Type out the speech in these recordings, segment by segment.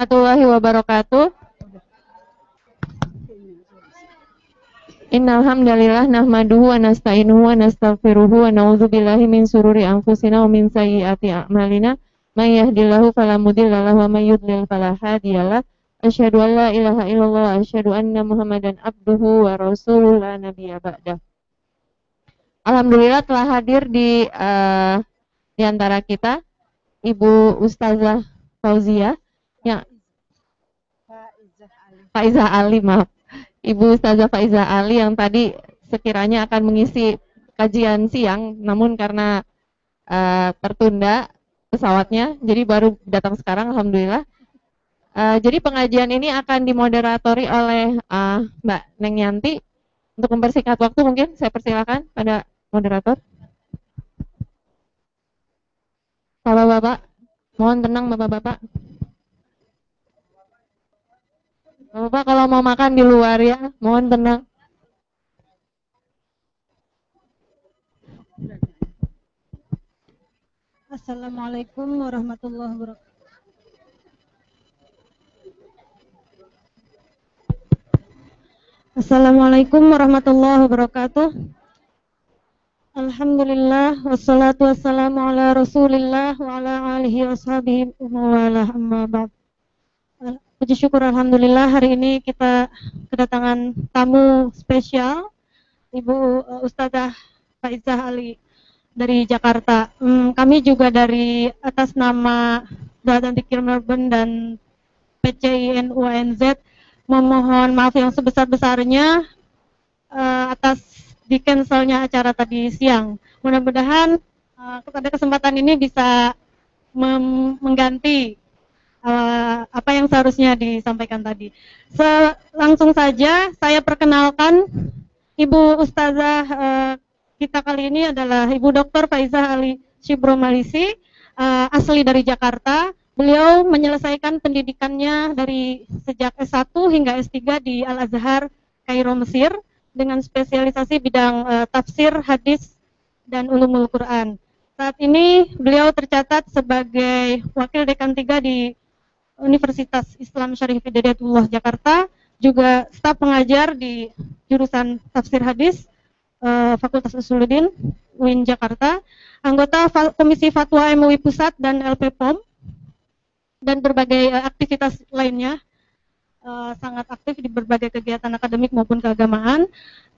warahmatullahi wabarakatuh. Innal hamdalillah nahmaduhu wa nasta'inuhu wa nastaghfiruhu wa na'udzu billahi min sururi anfusina wa min sayyiati a'malina. May yahdihillahu fala mudilla lahu wa may yudlil fala hadiyalah. Asyhadu an la ilaha illallah wa asyhadu anna Muhammadan abduhu wa rasuluhu la nabiyya ba'dah. Alhamdulillah telah hadir di uh, di antara kita Ibu Ustazah Fauzia yang Faizah Ali maaf Ibu Ustazah Faiza Ali yang tadi sekiranya akan mengisi kajian siang, namun karena uh, tertunda pesawatnya, jadi baru datang sekarang, Alhamdulillah. Uh, jadi pengajian ini akan dimoderatori oleh uh, Mbak Neng Yanti. Untuk mempersingkat waktu mungkin saya persilakan pada moderator. Bapak-bapak, mohon tenang Bapak-bapak. Bapak kalau mau makan di luar ya, mohon tenang. Assalamualaikum warahmatullahi wabarakatuh. Assalamualaikum warahmatullahi wabarakatuh. Alhamdulillah wassalatu wassalamu ala Rasulillah wa ala alihi wa ala amma ba'd. Puji syukur Alhamdulillah hari ini kita kedatangan tamu spesial Ibu uh, Ustazah Faizah Ali dari Jakarta. Hmm, kami juga dari atas nama Badan Dikir Melbourne dan PCIN UNZ memohon maaf yang sebesar-besarnya uh, atas di cancelnya acara tadi siang. Mudah-mudahan uh, pada kesempatan ini bisa mengganti uh, apa yang seharusnya disampaikan tadi. Se langsung saja saya perkenalkan Ibu Ustazah uh, kita kali ini adalah Ibu Dr. Faizah Ali Shibro Malisi, uh, asli dari Jakarta. Beliau menyelesaikan pendidikannya dari sejak S1 hingga S3 di Al-Azhar, Kairo, Mesir dengan spesialisasi bidang uh, tafsir, hadis, dan ulumul Quran. Saat ini beliau tercatat sebagai wakil dekan 3 di Universitas Islam Syarif Hidayatullah Jakarta, juga staf pengajar di jurusan tafsir hadis uh, Fakultas Usuluddin UIN Jakarta, anggota Komisi Fatwa MUI Pusat dan LPPOM, dan berbagai uh, aktivitas lainnya, uh, sangat aktif di berbagai kegiatan akademik maupun keagamaan.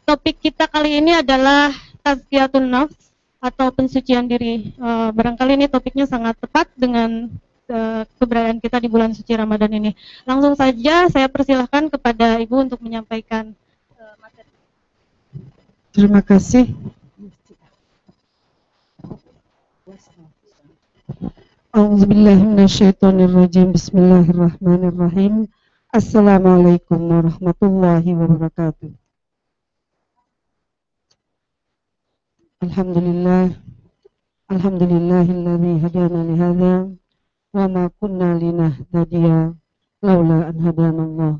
Topik kita kali ini adalah Tazkiyatun Nafs atau pensucian diri. Barangkali ini topiknya sangat tepat dengan keberadaan kita di bulan suci Ramadan ini. Langsung saja saya persilahkan kepada Ibu untuk menyampaikan uh, materi. Terima kasih. Auzubillahiminasyaitonirrajim. Bismillahirrahmanirrahim. Assalamualaikum warahmatullahi wabarakatuh. Alhamdulillah. Alhamdulillahilladzi hadana li hadza wa ma kunna linahtadiya laula an hadanallah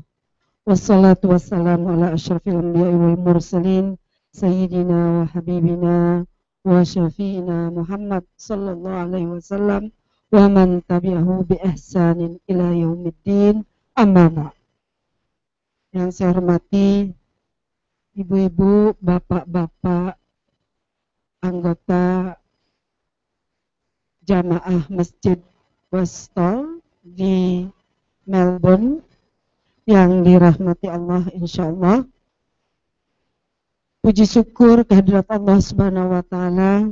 wassalatu wassalamu ala asyrafil anbiya'i wal mursalin sayyidina wa habibina wa syafi'ina Muhammad sallallahu alaihi wasallam wa man tabi'ahu bi ihsanin ila yaumiddin. Amma yang saya hormati ibu-ibu, bapak-bapak anggota jamaah masjid Bristol di Melbourne yang dirahmati Allah insya Allah. Puji syukur kehadirat Allah Subhanahu wa taala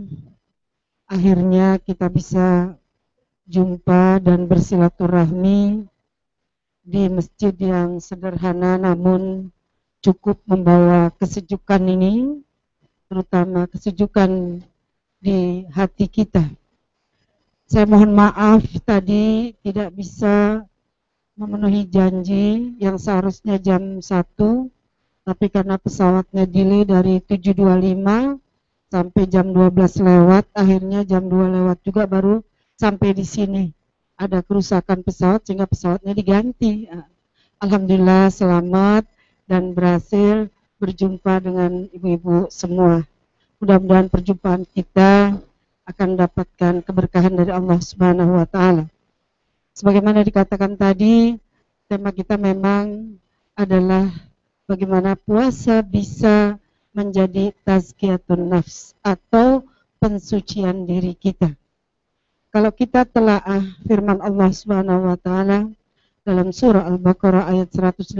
akhirnya kita bisa jumpa dan bersilaturahmi di masjid yang sederhana namun cukup membawa kesejukan ini terutama kesejukan di hati kita saya mohon maaf tadi tidak bisa memenuhi janji yang seharusnya jam 1 tapi karena pesawatnya delay dari 7.25 sampai jam 12 lewat akhirnya jam 2 lewat juga baru sampai di sini. Ada kerusakan pesawat sehingga pesawatnya diganti. Alhamdulillah selamat dan berhasil berjumpa dengan ibu-ibu semua. Mudah-mudahan perjumpaan kita akan mendapatkan keberkahan dari Allah Subhanahu wa taala. Sebagaimana dikatakan tadi, tema kita memang adalah bagaimana puasa bisa menjadi tazkiyatun nafs atau pensucian diri kita. Kalau kita telah firman Allah Subhanahu wa taala dalam surah Al-Baqarah ayat 183,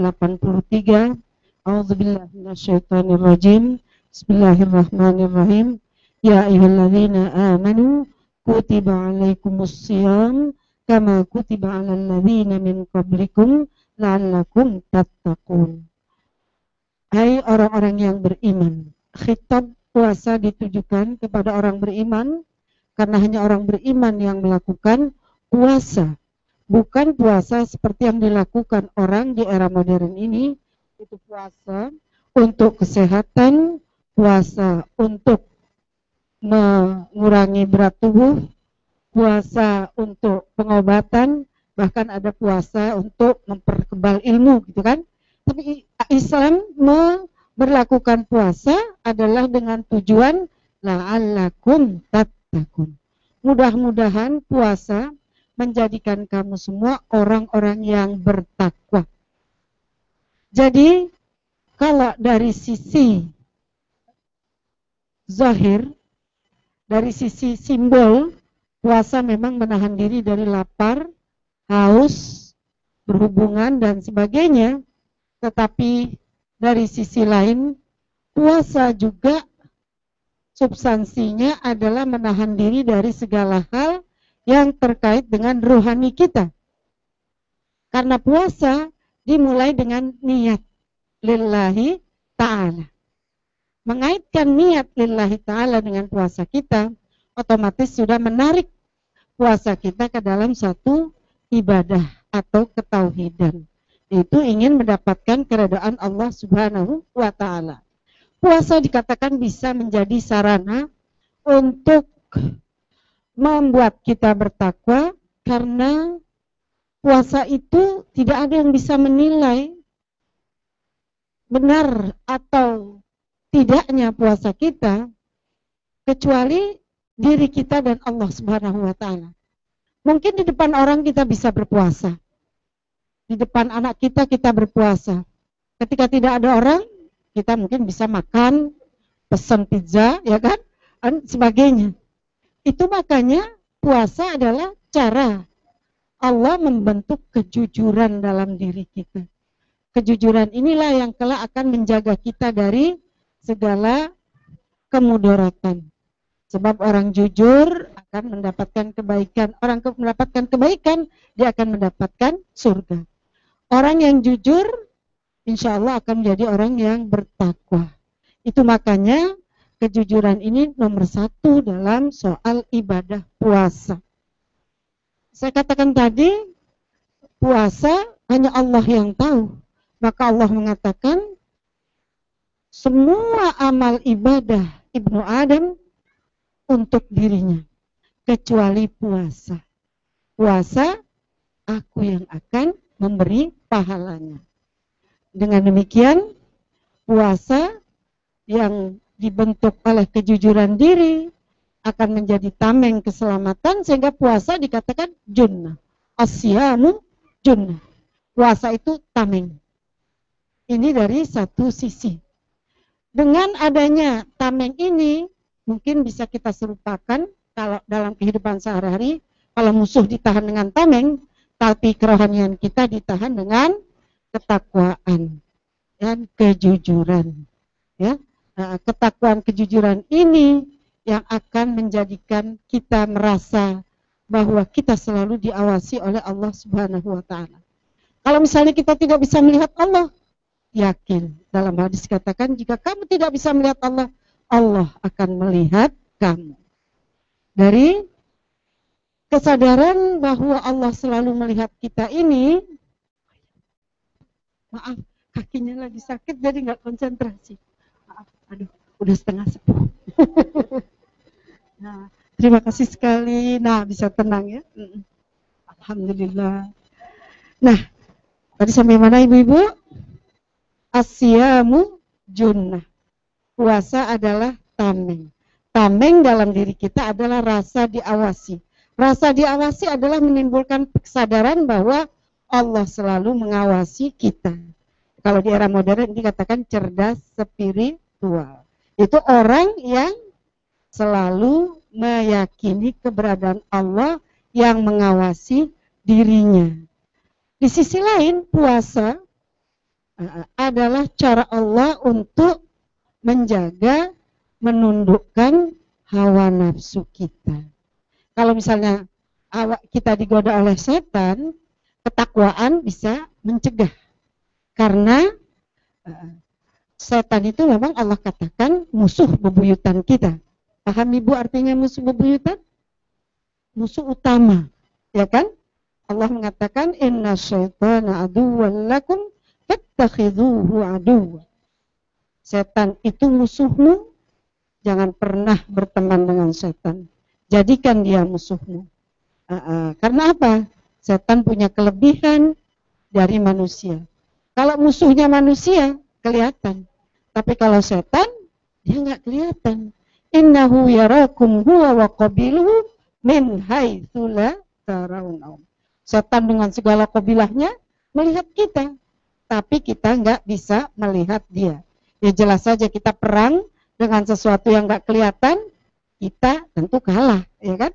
A'udzubillahi minasyaitonirrajim. Bismillahirrahmanirrahim. Ya ayyuhalladzina amanu kutiba alaikumus shiyam kama kutiba alal ladzina min qablikum la'allakum tattaqun. Hai orang-orang yang beriman, khitab puasa ditujukan kepada orang beriman karena hanya orang beriman yang melakukan puasa. Bukan puasa seperti yang dilakukan orang di era modern ini, itu puasa untuk kesehatan, puasa untuk mengurangi berat tubuh, puasa untuk pengobatan, bahkan ada puasa untuk memperkebal ilmu gitu kan. Tapi Islam memperlakukan puasa adalah dengan tujuan la'allakum tattaqun. Mudah-mudahan puasa menjadikan kamu semua orang-orang yang bertakwa. Jadi kalau dari sisi zahir, dari sisi simbol, puasa memang menahan diri dari lapar, haus, berhubungan dan sebagainya. Tetapi dari sisi lain, puasa juga substansinya adalah menahan diri dari segala hal yang terkait dengan rohani kita. Karena puasa dimulai dengan niat lillahi ta'ala. Mengaitkan niat lillahi ta'ala dengan puasa kita, otomatis sudah menarik puasa kita ke dalam satu ibadah atau ketauhidan itu ingin mendapatkan keredaan Allah Subhanahu wa taala. Puasa dikatakan bisa menjadi sarana untuk membuat kita bertakwa karena puasa itu tidak ada yang bisa menilai benar atau tidaknya puasa kita kecuali diri kita dan Allah Subhanahu wa taala. Mungkin di depan orang kita bisa berpuasa, di depan anak kita kita berpuasa. Ketika tidak ada orang, kita mungkin bisa makan, pesan pizza, ya kan? Dan sebagainya. Itu makanya puasa adalah cara Allah membentuk kejujuran dalam diri kita. Kejujuran inilah yang kelak akan menjaga kita dari segala kemudaratan. Sebab orang jujur akan mendapatkan kebaikan. Orang mendapatkan kebaikan, dia akan mendapatkan surga. Orang yang jujur, insya Allah akan menjadi orang yang bertakwa. Itu makanya kejujuran ini nomor satu dalam soal ibadah puasa. Saya katakan tadi, puasa hanya Allah yang tahu. Maka Allah mengatakan, semua amal ibadah Ibnu Adam untuk dirinya, kecuali puasa. Puasa, aku yang akan memberi pahalanya. Dengan demikian, puasa yang dibentuk oleh kejujuran diri akan menjadi tameng keselamatan sehingga puasa dikatakan junnah. Asyamu junnah. Puasa itu tameng. Ini dari satu sisi. Dengan adanya tameng ini mungkin bisa kita serupakan kalau dalam kehidupan sehari-hari kalau musuh ditahan dengan tameng tapi kerohanian kita ditahan dengan ketakwaan dan kejujuran. Ya, nah, ketakwaan kejujuran ini yang akan menjadikan kita merasa bahwa kita selalu diawasi oleh Allah Subhanahu wa taala. Kalau misalnya kita tidak bisa melihat Allah, yakin dalam hadis katakan jika kamu tidak bisa melihat Allah, Allah akan melihat kamu. Dari kesadaran bahwa Allah selalu melihat kita ini, maaf, kakinya lagi sakit jadi nggak konsentrasi. Maaf, aduh, udah setengah sepuluh. nah, terima kasih sekali. Nah, bisa tenang ya. Alhamdulillah. Nah, tadi sampai mana ibu-ibu? Asyamu junnah. Puasa adalah tameng. Tameng dalam diri kita adalah rasa diawasi Rasa diawasi adalah menimbulkan kesadaran bahwa Allah selalu mengawasi kita. Kalau di era modern dikatakan cerdas spiritual. Itu orang yang selalu meyakini keberadaan Allah yang mengawasi dirinya. Di sisi lain, puasa adalah cara Allah untuk menjaga, menundukkan hawa nafsu kita. Kalau misalnya kita digoda oleh setan, ketakwaan bisa mencegah. Karena uh, setan itu memang Allah katakan musuh bebuyutan kita. Paham Ibu artinya musuh bebuyutan? Musuh utama, ya kan? Allah mengatakan inna syaitana aduwwan lakum fattakhidhuhu aduwwa. Setan itu musuhmu, jangan pernah berteman dengan setan. Jadikan dia musuhmu. Uh, uh, karena apa? Setan punya kelebihan dari manusia. Kalau musuhnya manusia, kelihatan. Tapi kalau setan, dia nggak kelihatan innahu yarakum huwa wa qabiluhu min haitsu la. Setan dengan segala kabilahnya melihat kita, tapi kita nggak bisa melihat dia. Ya jelas saja kita perang dengan sesuatu yang nggak kelihatan, kita tentu kalah, ya kan?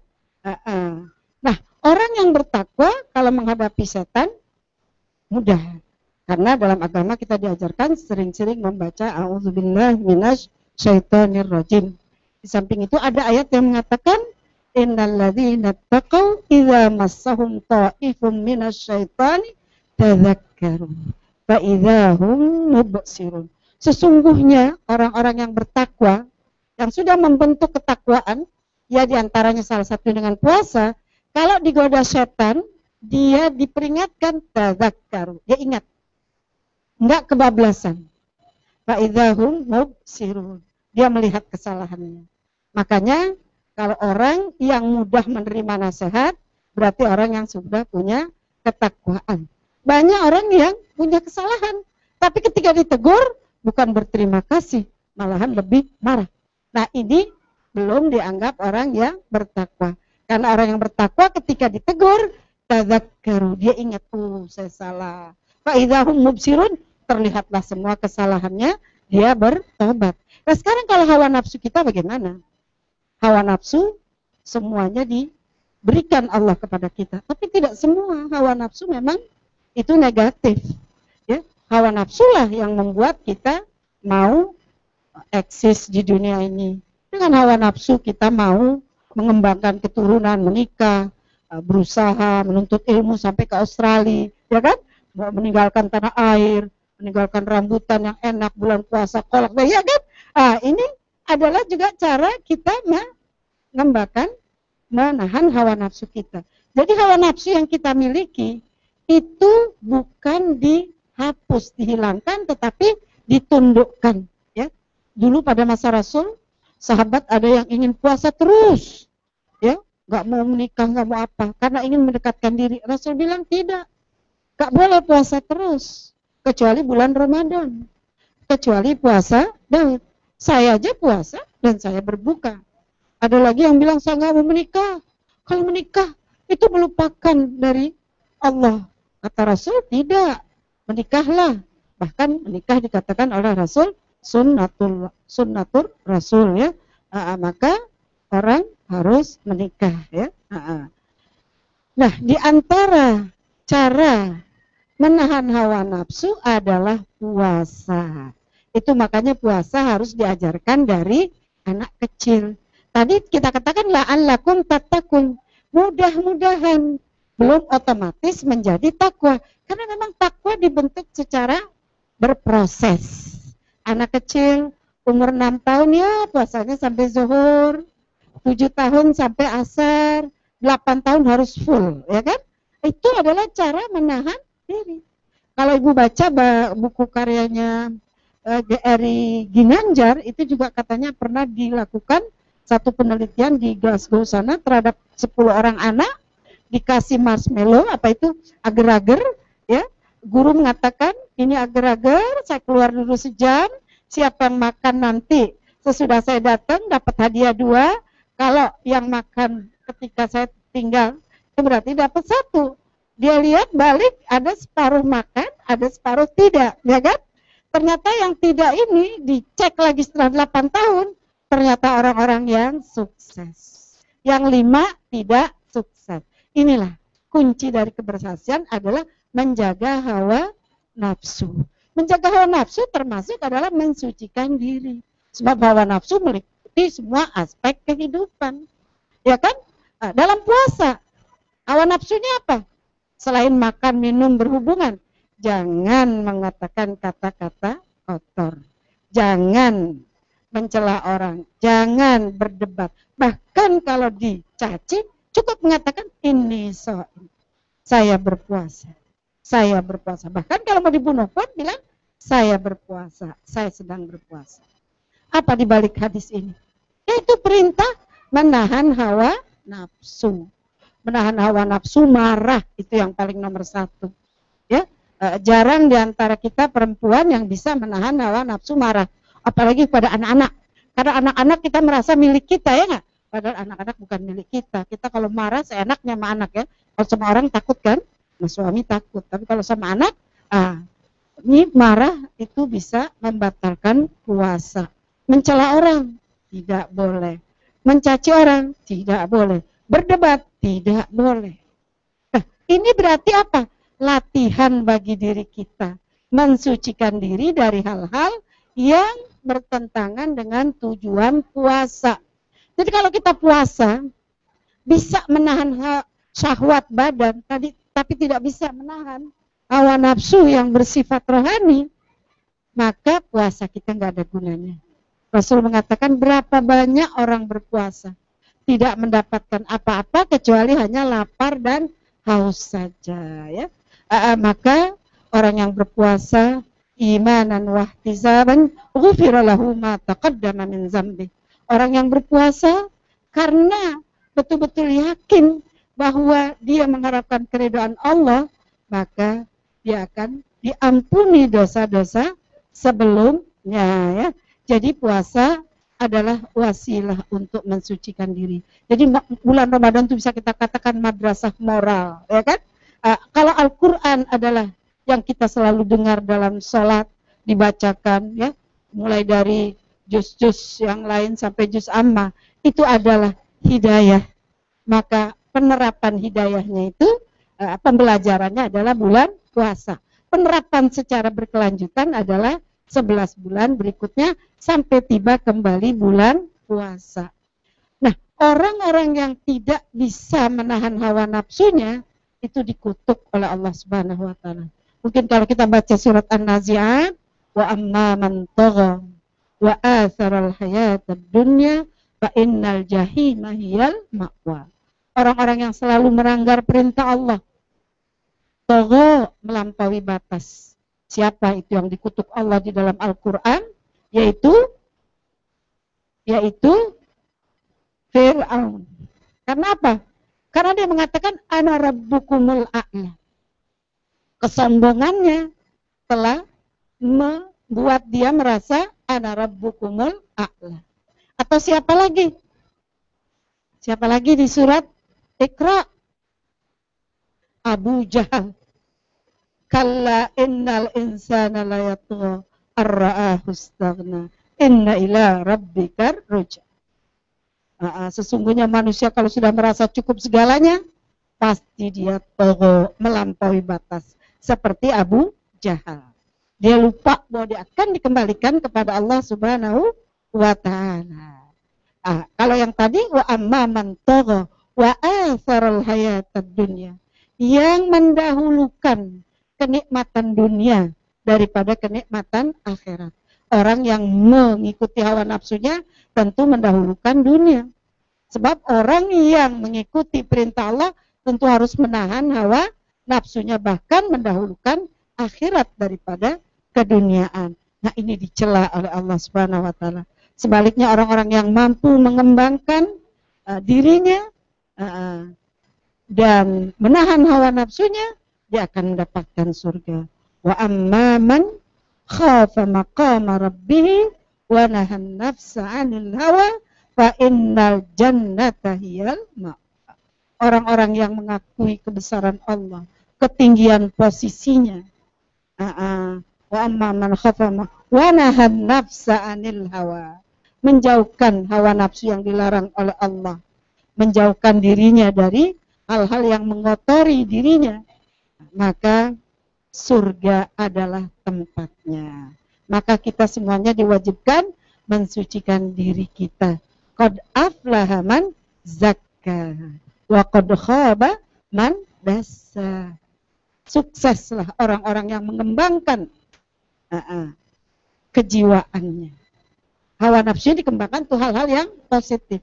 Nah, orang yang bertakwa kalau menghadapi setan mudah. Karena dalam agama kita diajarkan sering-sering membaca auzubillah minas syaitonir rajim di samping itu ada ayat yang mengatakan innalladzina taqaw idza massahum ta'ifum minasyaitani tadzakkaru fa idzahum mubsirun. Sesungguhnya orang-orang yang bertakwa yang sudah membentuk ketakwaan ya di antaranya salah satu dengan puasa kalau digoda setan dia diperingatkan tadzakkaru. Dia ingat. Enggak kebablasan. fa idzahum mubsirun dia melihat kesalahannya. Makanya kalau orang yang mudah menerima nasihat berarti orang yang sudah punya ketakwaan. Banyak orang yang punya kesalahan, tapi ketika ditegur bukan berterima kasih, malahan lebih marah. Nah, ini belum dianggap orang yang bertakwa. Karena orang yang bertakwa ketika ditegur, tadzakkaru, dia ingat, oh saya salah. Fa'idahum mubsirun, terlihatlah semua kesalahannya, dia bertobat. Nah sekarang kalau hawa nafsu kita bagaimana? hawa nafsu semuanya diberikan Allah kepada kita. Tapi tidak semua hawa nafsu memang itu negatif. Ya, hawa nafsu lah yang membuat kita mau eksis di dunia ini. Dengan hawa nafsu kita mau mengembangkan keturunan, menikah, eh, berusaha menuntut ilmu sampai ke Australia, ya kan? Meninggalkan tanah air, meninggalkan rambutan yang enak bulan puasa kolak, ya kan? Ah, ini adalah juga cara kita mengembangkan menahan hawa nafsu kita. Jadi hawa nafsu yang kita miliki itu bukan dihapus, dihilangkan, tetapi ditundukkan. Ya, dulu pada masa Rasul, sahabat ada yang ingin puasa terus, ya, nggak mau menikah, nggak mau apa, karena ingin mendekatkan diri. Rasul bilang tidak, nggak boleh puasa terus, kecuali bulan Ramadan, kecuali puasa Daud. Saya aja puasa dan saya berbuka. Ada lagi yang bilang saya nggak mau menikah. Kalau menikah itu melupakan dari Allah. Kata Rasul tidak. Menikahlah. Bahkan menikah dikatakan oleh Rasul sunnatul sunnatur Rasul ya. Nah, maka orang harus menikah ya. Nah, di antara cara menahan hawa nafsu adalah puasa. Itu makanya puasa harus diajarkan dari anak kecil. Tadi kita katakan la'allakum tatakun. Mudah-mudahan belum otomatis menjadi takwa. Karena memang takwa dibentuk secara berproses. Anak kecil umur 6 tahun ya puasanya sampai zuhur. 7 tahun sampai asar. 8 tahun harus full, ya kan? Itu adalah cara menahan diri. Kalau ibu baca buku karyanya uh, GRI Ginanjar itu juga katanya pernah dilakukan satu penelitian di Glasgow sana terhadap 10 orang anak dikasih marshmallow apa itu agar-agar ya guru mengatakan ini agar-agar saya keluar dulu sejam siapa yang makan nanti sesudah saya datang dapat hadiah dua kalau yang makan ketika saya tinggal, itu berarti dapat satu. Dia lihat balik ada separuh makan, ada separuh tidak, ya kan? Ternyata yang tidak ini dicek lagi setelah 8 tahun, ternyata orang-orang yang sukses. Yang lima tidak sukses. Inilah kunci dari keberhasilan adalah menjaga hawa nafsu. Menjaga hawa nafsu termasuk adalah mensucikan diri. Sebab hawa nafsu meliputi semua aspek kehidupan. Ya kan? Nah, dalam puasa, hawa nafsunya apa? Selain makan, minum, berhubungan, jangan mengatakan kata-kata kotor. Jangan mencela orang, jangan berdebat. Bahkan kalau dicaci, cukup mengatakan ini so saya berpuasa. Saya berpuasa. Bahkan kalau mau dibunuh pun bilang saya berpuasa, saya sedang berpuasa. Apa di balik hadis ini? Yaitu perintah menahan hawa nafsu. Menahan hawa nafsu marah itu yang paling nomor satu. Ya, e, jarang di antara kita perempuan yang bisa menahan hawa nafsu marah, apalagi kepada anak-anak. Karena anak-anak kita merasa milik kita ya nggak? Padahal anak-anak bukan milik kita. Kita kalau marah seenaknya sama anak ya. Kalau sama orang takut kan? Nah, suami takut. Tapi kalau sama anak, ah, ini marah itu bisa membatalkan puasa. Mencela orang tidak boleh. Mencaci orang tidak boleh. Berdebat tidak boleh. Nah, ini berarti apa? Latihan bagi diri kita. Mensucikan diri dari hal-hal yang bertentangan dengan tujuan puasa. Jadi kalau kita puasa, bisa menahan syahwat badan, tadi tapi tidak bisa menahan hawa nafsu yang bersifat rohani, maka puasa kita nggak ada gunanya. Rasul mengatakan berapa banyak orang berpuasa tidak mendapatkan apa-apa kecuali hanya lapar dan haus saja ya. Uh, maka orang yang berpuasa imanan wahtisaban ghufira lahu ma taqaddama min zambi. Orang yang berpuasa karena betul-betul yakin bahwa dia mengharapkan keridhaan Allah, maka dia akan diampuni dosa-dosa sebelumnya ya. Jadi puasa adalah wasilah untuk mensucikan diri. Jadi bulan Ramadan itu bisa kita katakan madrasah moral, ya kan? Uh, kalau Al-Qur'an adalah yang kita selalu dengar dalam sholat dibacakan ya, mulai dari juz-juz yang lain sampai juz amma, itu adalah hidayah. Maka penerapan hidayahnya itu uh, pembelajarannya adalah bulan puasa. Penerapan secara berkelanjutan adalah 11 bulan berikutnya sampai tiba kembali bulan puasa. Nah, orang-orang yang tidak bisa menahan hawa nafsunya itu dikutuk oleh Allah Subhanahu wa taala. Mungkin kalau kita baca surat An-Nazi'at, wa amma man wa atharal hayatad dunya fa innal jahima hiyal ma'wa. Orang-orang yang selalu melanggar perintah Allah, tagha melampaui batas Siapa itu yang dikutuk Allah di dalam Al-Quran? Yaitu yaitu Fir'aun. Karena apa? Karena dia mengatakan ana rabbukumul a'la. Kesombongannya telah membuat dia merasa ana rabbukumul a'la. Atau siapa lagi? Siapa lagi di surat Iqra? Abu Jahal Kalla innal insana la yatgha ar-ra'ahu istaghna. Inna ila rabbikar ruja. Uh, sesungguhnya manusia kalau sudah merasa cukup segalanya, pasti dia togo melampaui batas. Seperti Abu Jahal. Dia lupa bahwa dia akan dikembalikan kepada Allah Subhanahu wa taala. Ah, kalau yang tadi wa amma man togo wa atharal hayatad dunya yang mendahulukan kenikmatan dunia daripada kenikmatan akhirat. Orang yang mengikuti hawa nafsunya tentu mendahulukan dunia. Sebab orang yang mengikuti perintah Allah tentu harus menahan hawa nafsunya bahkan mendahulukan akhirat daripada keduniaan. Nah, ini dicela oleh Allah Subhanahu wa taala. Sebaliknya orang-orang yang mampu mengembangkan uh, dirinya uh, dan menahan hawa nafsunya dia akan mendapatkan surga. Wa amma man khafa maqama rabbih wa nahan nafsa 'anil hawa fa innal jannata hiyal orang-orang yang mengakui kebesaran Allah, ketinggian posisinya. Wa amma man khafa wa nahan nafsa anil hawa. Menjauhkan hawa nafsu yang dilarang oleh Allah. Menjauhkan dirinya dari hal-hal yang mengotori dirinya. Maka surga adalah tempatnya. Maka kita semuanya diwajibkan mensucikan diri kita. Qad aflaha man zakka wa qad khaba man dasa. Sukseslah orang-orang yang mengembangkan uh kejiwaannya. Hawa nafsu dikembangkan itu hal-hal yang positif.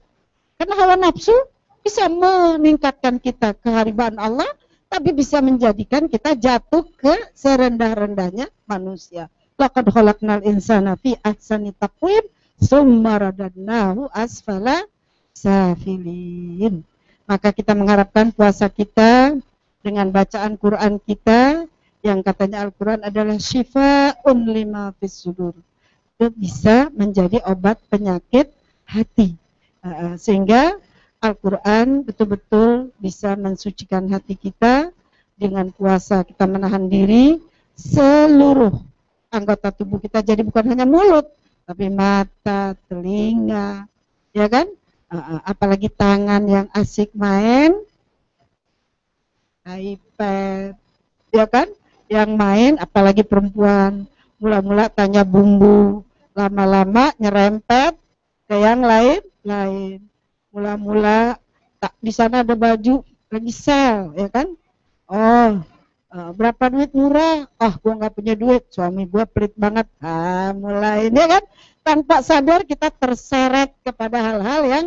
Karena hawa nafsu bisa meningkatkan kita kehariban Allah, tapi bisa menjadikan kita jatuh ke serendah-rendahnya manusia. Laqad khalaqnal insana fi ahsani taqwim summa asfala safilin. Maka kita mengharapkan puasa kita dengan bacaan Quran kita yang katanya Al-Quran adalah syifa'un lima fis sudur. Itu bisa menjadi obat penyakit hati. Sehingga Al-Quran betul-betul bisa mensucikan hati kita dengan puasa kita menahan diri seluruh anggota tubuh kita jadi bukan hanya mulut tapi mata, telinga, ya kan? apalagi tangan yang asik main iPad ya kan yang main apalagi perempuan. Mula-mula tanya bumbu lama-lama nyerempet ke yang lain lain. Mula-mula tak di sana ada baju lagi sel ya kan? Oh uh, berapa duit murah? Ah gua nggak punya duit. Suami gua pelit banget. Ah mulai ini ya kan tanpa sadar kita terseret kepada hal-hal yang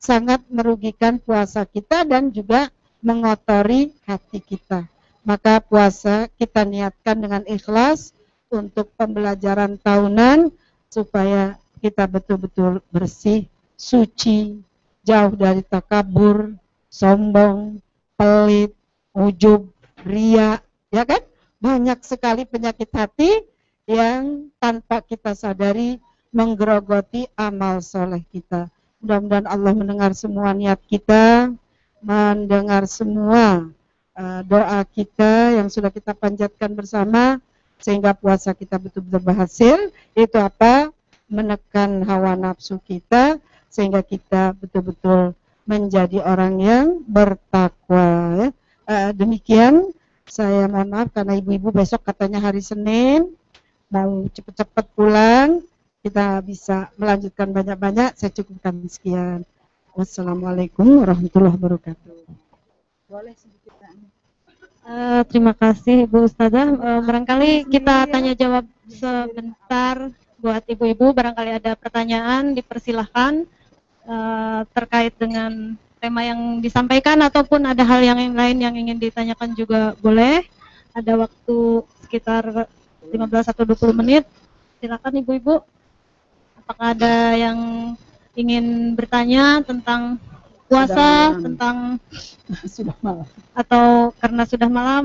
sangat merugikan puasa kita dan juga mengotori hati kita. Maka puasa kita niatkan dengan ikhlas untuk pembelajaran tahunan supaya kita betul-betul bersih, suci, jauh dari takabur, sombong, pelit, ujub, ria, ya kan? Banyak sekali penyakit hati yang tanpa kita sadari menggerogoti amal soleh kita. Mudah-mudahan Allah mendengar semua niat kita, mendengar semua uh, doa kita yang sudah kita panjatkan bersama, sehingga puasa kita betul-betul berhasil. Itu apa? Menekan hawa nafsu kita, sehingga kita betul-betul menjadi orang yang bertakwa. Ya. Uh, demikian, saya mohon maaf karena ibu-ibu besok katanya hari Senin, mau cepat-cepat pulang kita bisa melanjutkan banyak-banyak. Saya cukupkan sekian. Wassalamualaikum warahmatullahi wabarakatuh. Boleh sedikit uh, Terima kasih Bu Ustazah. Uh, barangkali kita tanya jawab sebentar buat ibu-ibu. Barangkali ada pertanyaan, dipersilahkan uh, terkait dengan tema yang disampaikan ataupun ada hal yang lain yang ingin ditanyakan juga boleh. Ada waktu sekitar 15 atau 20 menit. Silakan ibu-ibu apakah ada yang ingin bertanya tentang puasa, sudah tentang sudah malam atau karena sudah malam?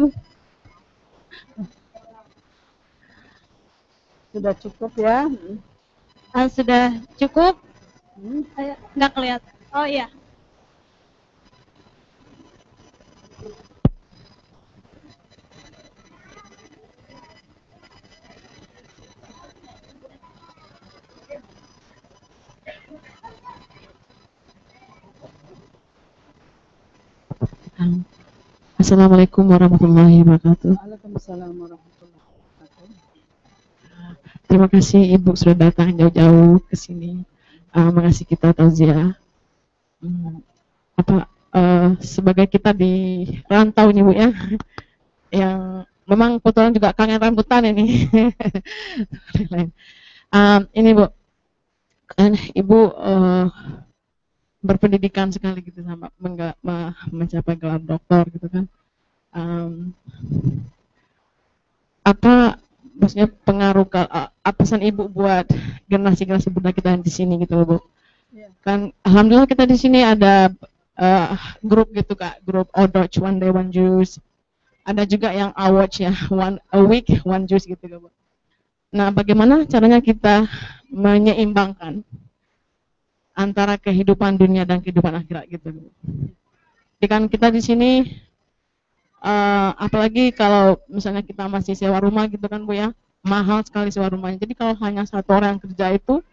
Sudah cukup ya? Uh, sudah cukup? Hmm. Nggak kelihatan. Oh iya. Assalamualaikum warahmatullahi wabarakatuh. Waalaikumsalam warahmatullahi wabarakatuh. Terima kasih Ibu sudah datang jauh-jauh ke sini. Uh, mengasih kita tauziah. Hmm, apa uh, sebagai kita di rantau nih Bu ya. Yang memang kebetulan juga kangen rambutan ini. um, ini Bu. Kan Ibu uh, berpendidikan sekali gitu sama mengga, mencapai gelar doktor gitu kan. Um, apa maksudnya pengaruh ke uh, pesan ibu buat generasi generasi muda kita di sini gitu loh bu. Yeah. kan alhamdulillah kita di sini ada uh, grup gitu kak. Grup Odoch One Day One Juice. Ada juga yang Awatch ya one a week one juice gitu bu. Nah bagaimana caranya kita menyeimbangkan antara kehidupan dunia dan kehidupan akhirat gitu. Jadi kan kita di sini uh, apalagi kalau misalnya kita masih sewa rumah gitu kan Bu ya, mahal sekali sewa rumahnya. Jadi kalau hanya satu orang yang kerja itu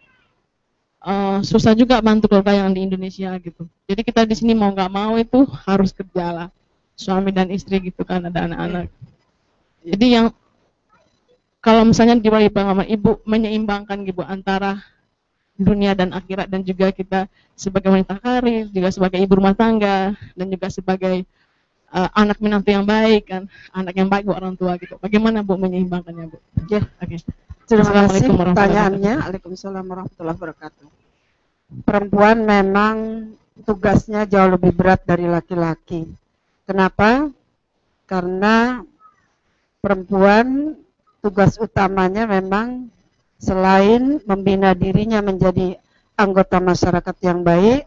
uh, susah juga bantu keluarga yang di Indonesia gitu. Jadi kita di sini mau nggak mau itu harus kerja lah, suami dan istri gitu kan ada anak-anak. Jadi yang kalau misalnya diwali pengalaman ibu menyeimbangkan gitu antara dunia dan akhirat dan juga kita sebagai wanita karir, juga sebagai ibu rumah tangga dan juga sebagai uh, anak menantu yang baik kan, anak yang baik buat orang tua gitu. Bagaimana Bu menyeimbangkannya Bu? Ya, oke. Okay. Terima kasih pertanyaannya. Waalaikumsalam warahmatullahi wabarakatuh. Perempuan memang tugasnya jauh lebih berat dari laki-laki. Kenapa? Karena perempuan tugas utamanya memang selain membina dirinya menjadi anggota masyarakat yang baik,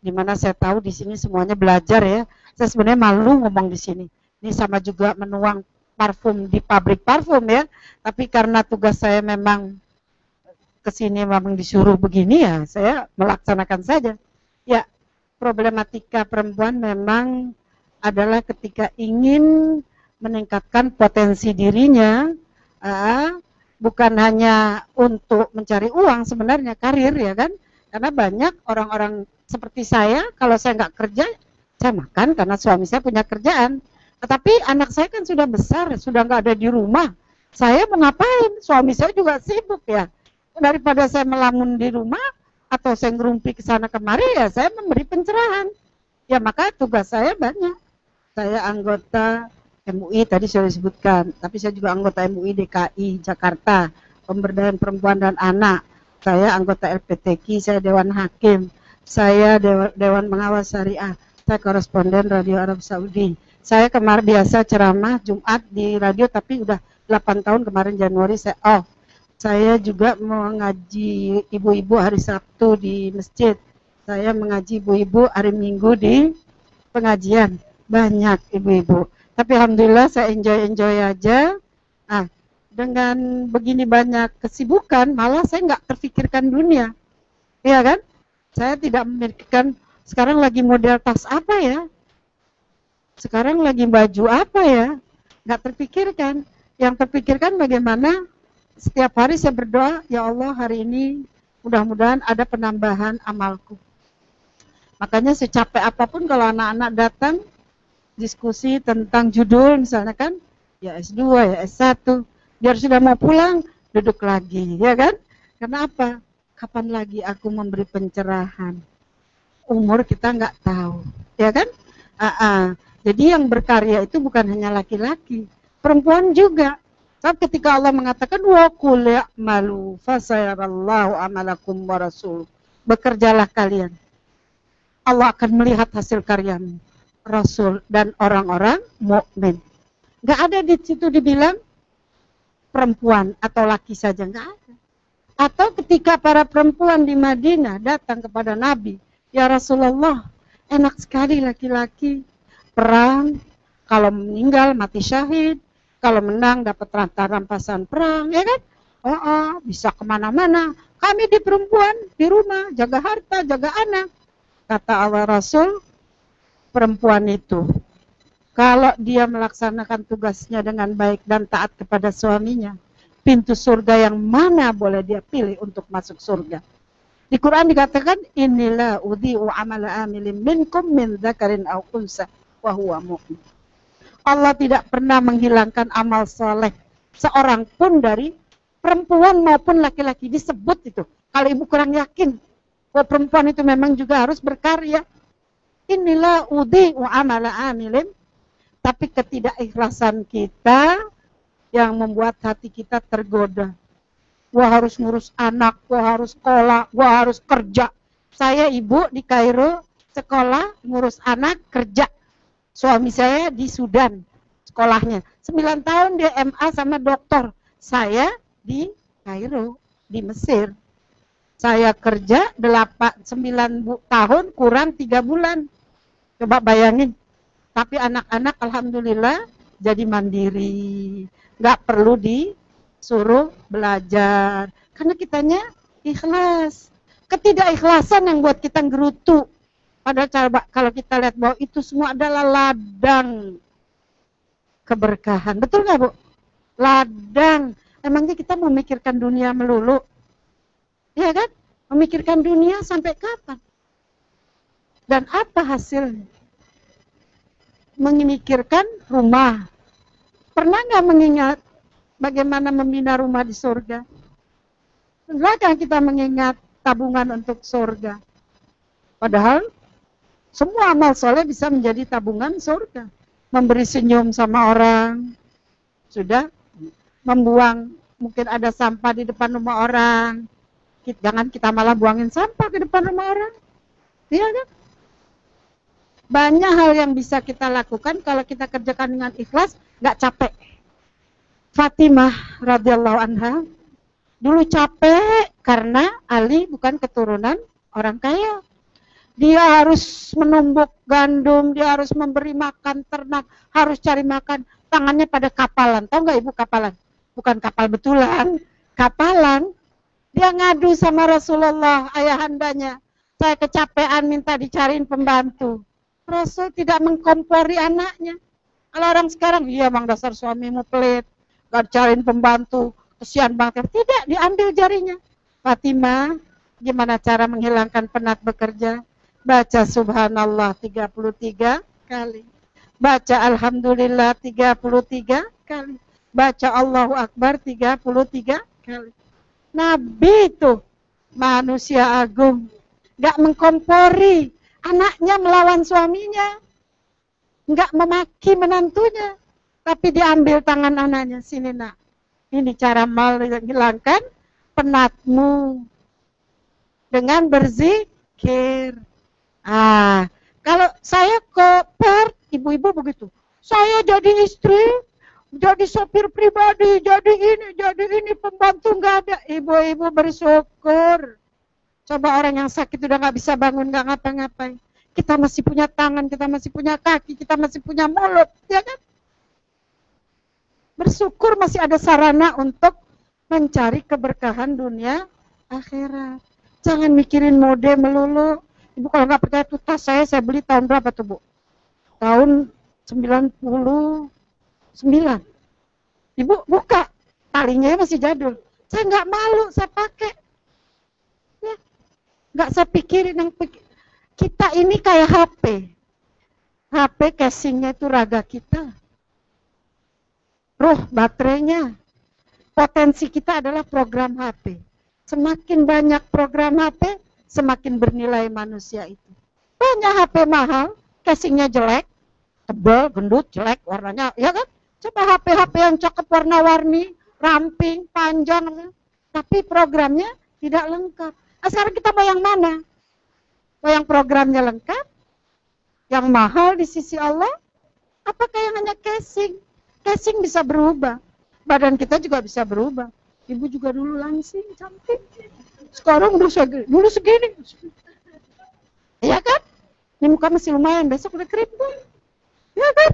di mana saya tahu di sini semuanya belajar ya. Saya sebenarnya malu ngomong di sini. Ini sama juga menuang parfum di pabrik parfum ya. Tapi karena tugas saya memang ke sini memang disuruh begini ya, saya melaksanakan saja. Ya, problematika perempuan memang adalah ketika ingin meningkatkan potensi dirinya, uh, bukan hanya untuk mencari uang sebenarnya karir ya kan, karena banyak orang-orang seperti saya kalau saya nggak kerja saya makan karena suami saya punya kerjaan tetapi anak saya kan sudah besar, sudah nggak ada di rumah. Saya mau? Suami saya juga sibuk ya. Daripada saya melamun di rumah atau saya ngerumpi ke sana kemari ya saya memberi pencerahan. Ya maka tugas saya banyak. Saya anggota MUI tadi sudah disebutkan, tapi saya juga anggota MUI DKI Jakarta, pemberdayaan perempuan dan anak. Saya anggota LPTK, saya Dewan Hakim, saya Dewan, Dewan Pengawas Syariah, saya koresponden Radio Arab Saudi. Saya kemarin biasa ceramah Jumat di radio tapi udah 8 tahun kemarin Januari saya oh saya juga mengaji ibu-ibu hari Sabtu di masjid. Saya mengaji ibu-ibu hari Minggu di pengajian. Banyak ibu-ibu tapi alhamdulillah saya enjoy enjoy aja ah dengan begini banyak kesibukan malah saya nggak terfikirkan dunia iya kan saya tidak memikirkan sekarang lagi model tas apa ya sekarang lagi baju apa ya? Nggak terpikirkan. Yang terpikirkan bagaimana setiap hari saya berdoa, ya Allah hari ini mudah-mudahan ada penambahan amalku. Makanya secapek apa pun kalau anak-anak datang diskusi tentang judul misalnya kan, ya S2, ya S1, biar sudah mau pulang, duduk lagi, ya kan? Kenapa? Kapan lagi aku memberi pencerahan? Umur kita nggak tahu, ya kan? Uh -uh. Jadi yang berkarya itu bukan hanya laki-laki, perempuan juga. Sebab ketika Allah mengatakan wa qul ya'malu fasayarallahu amalakum wa rasul. Bekerjalah kalian. Allah akan melihat hasil karyamu. Rasul dan orang-orang mukmin. Gak ada di situ dibilang perempuan atau laki saja nggak ada. Atau ketika para perempuan di Madinah datang kepada Nabi, ya Rasulullah, enak sekali laki-laki perang, kalau meninggal mati syahid, kalau menang dapat rampasan perang, ya kan? Oh, oh bisa ke mana-mana. Kami di perempuan, di rumah, jaga harta, jaga anak. Kata Allah Rasul, perempuan itu, kalau dia melaksanakan tugasnya dengan baik dan taat kepada suaminya, pintu surga yang mana boleh dia pilih untuk masuk surga. Di Quran dikatakan, inilah udhi'u amala amilin minkum min dzakarin au unsa wa mu'min. Allah tidak pernah menghilangkan amal soleh seorang pun dari perempuan maupun laki-laki disebut itu. Kalau ibu kurang yakin bahwa perempuan itu memang juga harus berkarya. Inilah wa amala amilin. Tapi ketidakikhlasan kita yang membuat hati kita tergoda. Gua harus ngurus anak, gua harus sekolah, gua harus kerja. Saya ibu di Kairo, sekolah, ngurus anak, kerja Suami saya di Sudan sekolahnya. 9 tahun dia MA sama dokter. Saya di Kairo, di Mesir. Saya kerja 8 9 tahun kurang 3 bulan. Coba bayangin. Tapi anak-anak alhamdulillah jadi mandiri. Nggak perlu disuruh belajar. Karena kitanya ikhlas. Ketidakikhlasan yang buat kita gerutu Padahal coba kalau kita lihat bahwa itu semua adalah ladang keberkahan. Betul nggak Bu? Ladang. Emangnya kita memikirkan dunia melulu? Ya kan? Memikirkan dunia sampai kapan? Dan apa hasilnya? Memikirkan rumah. Pernah nggak mengingat bagaimana membina rumah di surga? Pernahkah kita mengingat tabungan untuk surga? Padahal semua amal soleh bisa menjadi tabungan surga. Memberi senyum sama orang, sudah membuang mungkin ada sampah di depan rumah orang. Jangan kita malah buangin sampah ke depan rumah orang. Iya kan? Banyak hal yang bisa kita lakukan kalau kita kerjakan dengan ikhlas, nggak capek. Fatimah radhiyallahu anha dulu capek karena Ali bukan keturunan orang kaya. Dia harus menumbuk gandum, dia harus memberi makan ternak, harus cari makan. Tangannya pada kapalan. Tahu nggak ibu kapalan? Bukan kapal betulan, kapalan. Dia ngadu sama Rasulullah, ayahandanya. Saya kecapean minta dicariin pembantu. Rasul tidak mengkompori anaknya. Kalau orang sekarang, iya bang dasar suamimu pelit, gak cariin pembantu, kesian banget. Tidak, diambil jarinya. Fatimah, gimana cara menghilangkan penat bekerja? baca subhanallah 33 kali. Baca alhamdulillah 33 kali. Baca Allahu Akbar 33 kali. Nabi itu manusia agung. Gak mengkompori. Anaknya melawan suaminya. Gak memaki menantunya. Tapi diambil tangan anaknya. Sini nak. Ini cara menghilangkan penatmu. Dengan berzikir. Ah, kalau saya ke per, ibu-ibu begitu. Saya jadi istri, jadi sopir pribadi, jadi ini, jadi ini, pembantu nggak ada. Ibu-ibu bersyukur. Coba orang yang sakit udah nggak bisa bangun, nggak ngapa-ngapain. Kita masih punya tangan, kita masih punya kaki, kita masih punya mulut, ya kan? Bersyukur masih ada sarana untuk mencari keberkahan dunia akhirat. Jangan mikirin mode melulu. Ibu kalau nggak percaya tuh tas saya saya beli tahun berapa tuh Bu? Tahun 99. Ibu buka, talinya masih jadul. Saya nggak malu, saya pakai. Ya, nggak saya pikirin yang. Kita ini kayak HP. HP casingnya itu raga kita. Roh baterainya. Potensi kita adalah program HP. Semakin banyak program HP, semakin bernilai manusia itu. Banyak HP mahal, casingnya jelek, tebal, gendut, jelek, warnanya, ya kan? Coba HP-HP yang cakep warna-warni, ramping, panjang, tapi programnya tidak lengkap. Nah, sekarang kita mau yang mana? Mau yang programnya lengkap? Yang mahal di sisi Allah? Apakah yang hanya casing? Casing bisa berubah. Badan kita juga bisa berubah. Ibu juga dulu langsing, cantik. Sekarang udah segini, dulu segini. Ya kan? Ini muka masih lumayan, besok udah kerimpung. Ya kan?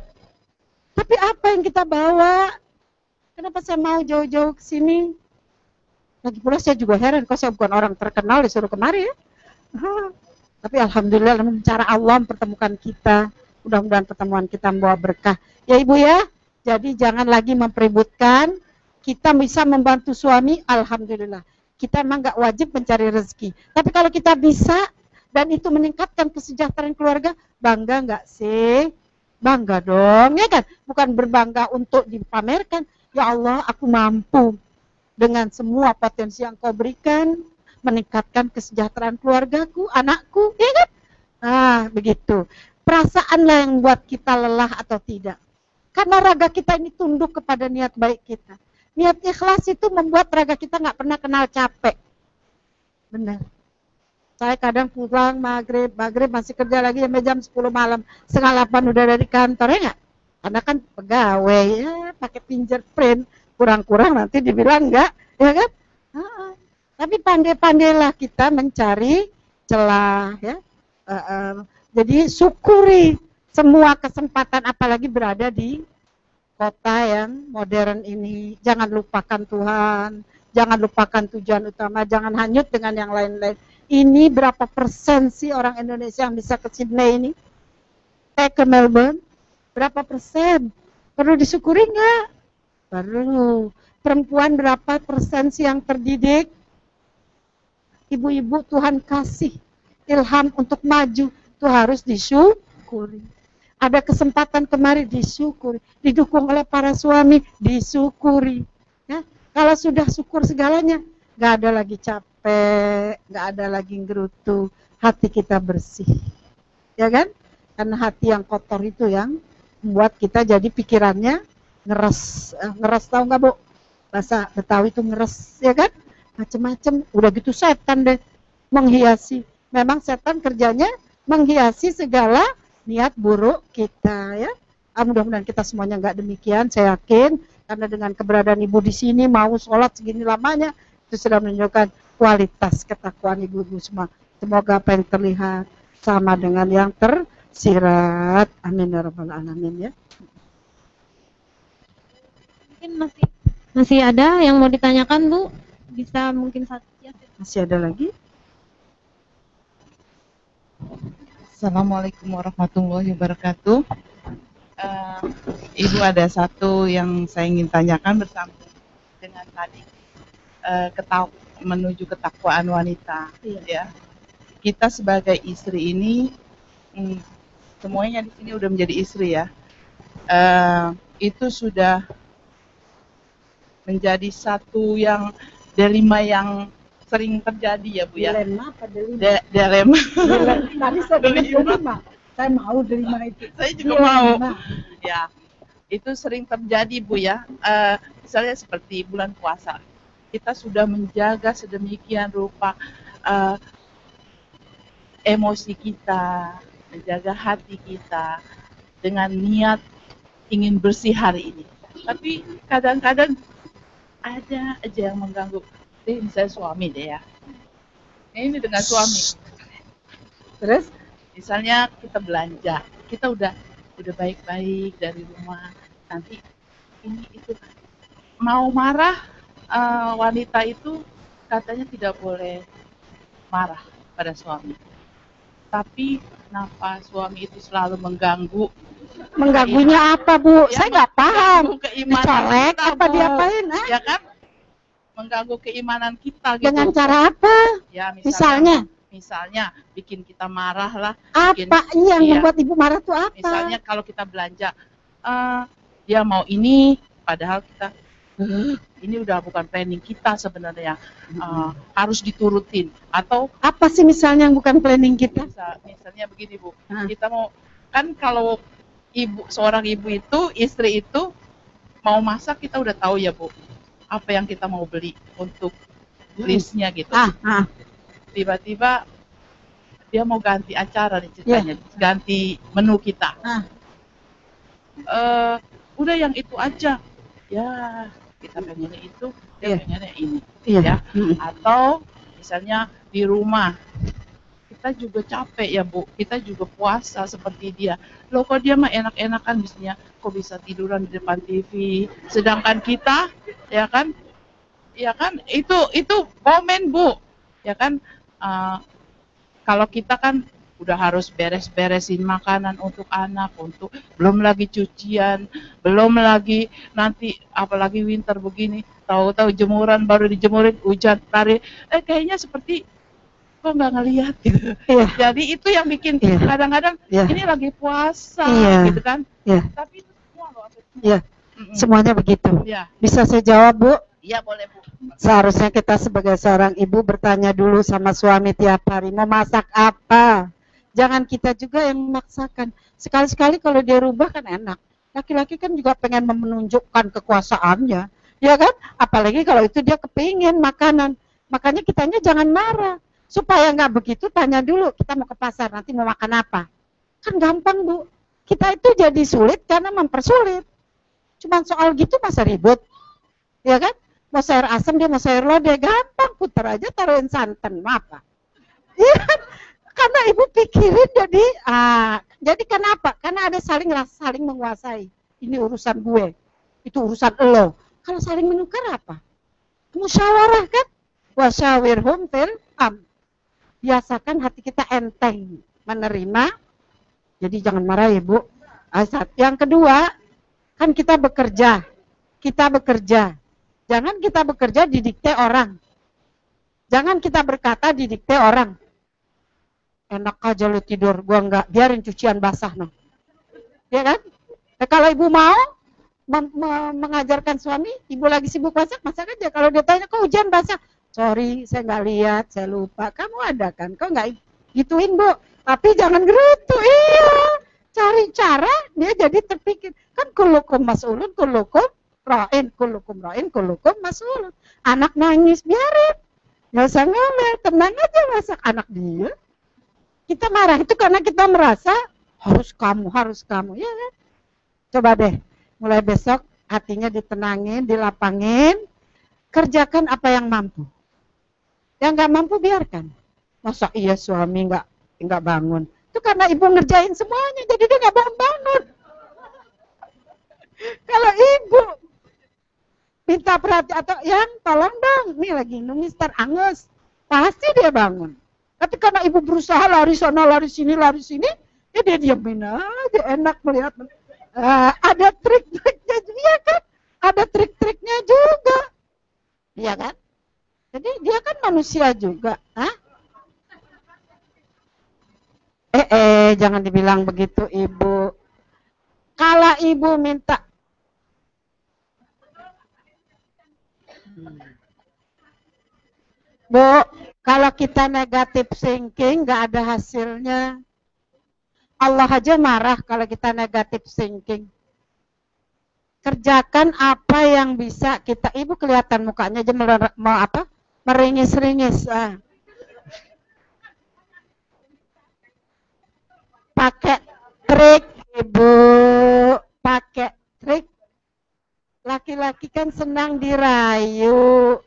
Tapi apa yang kita bawa? Kenapa saya mau jauh-jauh ke sini? Lagi pula saya juga heran, kok saya bukan orang terkenal disuruh kemari ya. Tapi Alhamdulillah cara Allah mempertemukan kita. Mudah-mudahan pertemuan kita membawa berkah. Ya Ibu ya, jadi jangan lagi mempeributkan. Kita bisa membantu suami, Alhamdulillah kita memang nggak wajib mencari rezeki. Tapi kalau kita bisa dan itu meningkatkan kesejahteraan keluarga, bangga nggak sih? Bangga dong, ya kan? Bukan berbangga untuk dipamerkan. Ya Allah, aku mampu dengan semua potensi yang kau berikan, meningkatkan kesejahteraan keluargaku, anakku, ya kan? Ah, begitu. Perasaanlah yang buat kita lelah atau tidak. Karena raga kita ini tunduk kepada niat baik kita. Niat ikhlas itu membuat raga kita nggak pernah kenal capek. Benar. Saya kadang pulang maghrib, maghrib masih kerja lagi sampai jam 10 malam, setengah 8 udah dari kantor ya nggak? Karena kan pegawai ya, pakai fingerprint, kurang-kurang nanti dibilang enggak, ya kan? Tapi pandai-pandailah kita mencari celah ya. Jadi syukuri semua kesempatan apalagi berada di kota yang modern ini. Jangan lupakan Tuhan, jangan lupakan tujuan utama, jangan hanyut dengan yang lain-lain. Ini berapa persen sih orang Indonesia yang bisa ke Sydney ini? Eh ke Melbourne? Berapa persen? Perlu disyukuri nggak? Perlu. Perempuan berapa persen sih yang terdidik? Ibu-ibu Tuhan kasih ilham untuk maju. Itu harus disyukuri. Ada kesempatan kemari disyukuri. Didukung oleh para suami, disyukuri. Ya, kalau sudah syukur segalanya, nggak ada lagi capek, nggak ada lagi gerutu, hati kita bersih, ya kan? Karena hati yang kotor itu yang membuat kita jadi pikirannya ngeres, eh, ngeres tahu nggak bu? Bahasa Betawi itu ngeres, ya kan? Macem-macem, udah gitu setan deh menghiasi. Memang setan kerjanya menghiasi segala niat buruk kita, ya. Ah, mudah-mudahan kita semuanya nggak demikian, saya yakin karena dengan keberadaan ibu di sini mau sholat segini lamanya itu sudah menunjukkan kualitas ketakwaan ibu-ibu semua. Semoga apa yang terlihat sama dengan yang tersirat. Amin ya rabbal alamin ya. Mungkin masih masih ada yang mau ditanyakan Bu? Bisa mungkin satu ya. Masih ada lagi? Assalamualaikum warahmatullahi wabarakatuh. Uh, Ibu ada satu yang saya ingin tanyakan bersambung dengan tadi uh, ketau menuju ketakwaan wanita. Iya. Ya, kita sebagai istri ini, hmm, semuanya di sini udah menjadi istri ya. Uh, itu sudah menjadi satu yang dilema yang sering terjadi ya Bu ya. Dilema apa delima? De dilema. Tadi saya delima. Saya mau delima itu. Saya juga mau. Ya, itu sering terjadi Bu ya. Uh, misalnya seperti bulan puasa, kita sudah menjaga sedemikian rupa uh, emosi kita, menjaga hati kita dengan niat ingin bersih hari ini. Tapi kadang-kadang ada aja yang mengganggu. Ini misalnya suami deh ya. Ini dengan suami. Terus misalnya kita belanja, kita udah udah baik-baik dari rumah, nanti ini itu mau marah uh, wanita itu katanya tidak boleh marah pada suami. Tapi kenapa suami itu selalu mengganggu? Mengganggunya apa Bu? Ya, saya nggak paham. Dicolek kita, apa Bu. diapain? Ah? Ya kan? Mengganggu keimanan kita gitu. Dengan cara apa? ya, Misalnya? misalnya bikin kita marah lah. Bikin- Apa yang iya. membuat ibu marah tuh apa? Misalnya kalau kita belanja, eh, dia mau ini, padahal kita "Eh, ini udah bukan planning kita sebenarnya Eh, harus diturutin atau apa sih misalnya yang bukan planning kita? misalnya begini bu, kita mau kan kalau ibu seorang ibu itu istri itu mau masak kita udah tahu ya bu apa yang kita mau beli untuk listnya gitu. Ah, ah. Tiba-tiba dia mau ganti acara nih ceritanya, ganti menu kita. Ah. Eh, udah yang itu aja. Ya, kita pengennya itu, dia Iya. pengennya ini. Iya. Ya. Mm. Atau misalnya di rumah, kita juga capek ya Bu, kita juga puasa seperti dia. Loh kok dia mah enak-enakan misalnya, kok bisa tiduran di depan TV, sedangkan kita, ya kan, ya kan, itu itu momen Bu, ya kan, eh, kalau kita kan udah harus beres-beresin makanan untuk anak, untuk belum lagi cucian, belum lagi nanti apalagi winter begini, tahu-tahu jemuran baru dijemurin hujan tarik, eh kayaknya seperti kok nggak ngelihat gitu. Iya. Jadi itu yang bikin Iya. kadang-kadang Iya. ini lagi puasa Iya. gitu kan. Iya. Tapi itu semua loh. Afif. Iya. Mm-mm. Semuanya begitu. Iya, Bisa saya jawab Bu? iya boleh Bu. Seharusnya kita sebagai seorang ibu bertanya dulu sama suami tiap hari mau masak apa. Jangan kita juga yang memaksakan. Sekali-sekali kalau dia rubah kan enak. Laki-laki kan juga pengen menunjukkan kekuasaannya. Ya kan? Apalagi kalau itu dia kepingin makanan. Makanya kitanya jangan marah. Supaya nggak begitu tanya dulu kita mau ke pasar nanti mau makan apa. Kan gampang Bu. Kita itu jadi sulit karena mempersulit. Cuman soal gitu masa ribut. Ya kan? Mau sayur asam dia mau sayur lodeh gampang putar aja taruhin santan mau apa Iya kan? karena ibu pikirin jadi ah jadi kenapa karena ada saling saling menguasai ini urusan gue itu urusan lo kalau saling menukar apa musyawarah kan wasyawirhum fil am biasakan hati kita enteng menerima. Jadi jangan marah ya Bu. Asat. Yang kedua, kan kita bekerja. Kita bekerja. Jangan kita bekerja didikte orang. Jangan kita berkata didikte orang. Enak aja lu tidur, gua enggak, biarin cucian basah no. Ya kan? Nah, kalau ibu mau mengajarkan suami, ibu lagi sibuk masak, masak aja. Kalau dia tanya, kok hujan basah? Sorry, saya nggak lihat, saya lupa. Kamu ada kan? Kok nggak gituin bu? Tapi jangan gerutu, iya. Cari cara, dia jadi terpikir. Kan kulukum mas'ulun, kulukum ra'in, kulukum ra'in, kulukum mas'ulun. Anak nangis, biarin. Nggak usah ngomel, tenang aja masak anak dia. Kita marah itu karena kita merasa harus kamu, harus kamu, ya kan? Coba deh, mulai besok hatinya ditenangin, dilapangin, kerjakan apa yang mampu. Yang nggak mampu biarkan. Masa iya suami nggak nggak bangun? Itu karena ibu ngerjain semuanya, jadi dia nggak bangun bangun. Kalau ibu minta perhatian atau yang tolong dong, nih lagi Mister Angus, pasti dia bangun. Tapi karena ibu berusaha lari sana, lari sini, lari sini, ya dia diamin aja, enak melihat. Uh, ada trik-triknya juga kan? Ada trik-triknya juga. Iya kan? Jadi dia kan manusia juga. Hah? Eh, eh, jangan dibilang begitu ibu. Kalau ibu minta Bu, kalau kita negatif thinking nggak ada hasilnya. Allah aja marah kalau kita negatif thinking. Kerjakan apa yang bisa kita. Ibu kelihatan mukanya aja mau apa? Meringis-ringis. Ah. Pakai trik, ibu. Pakai trik. Laki-laki kan senang dirayu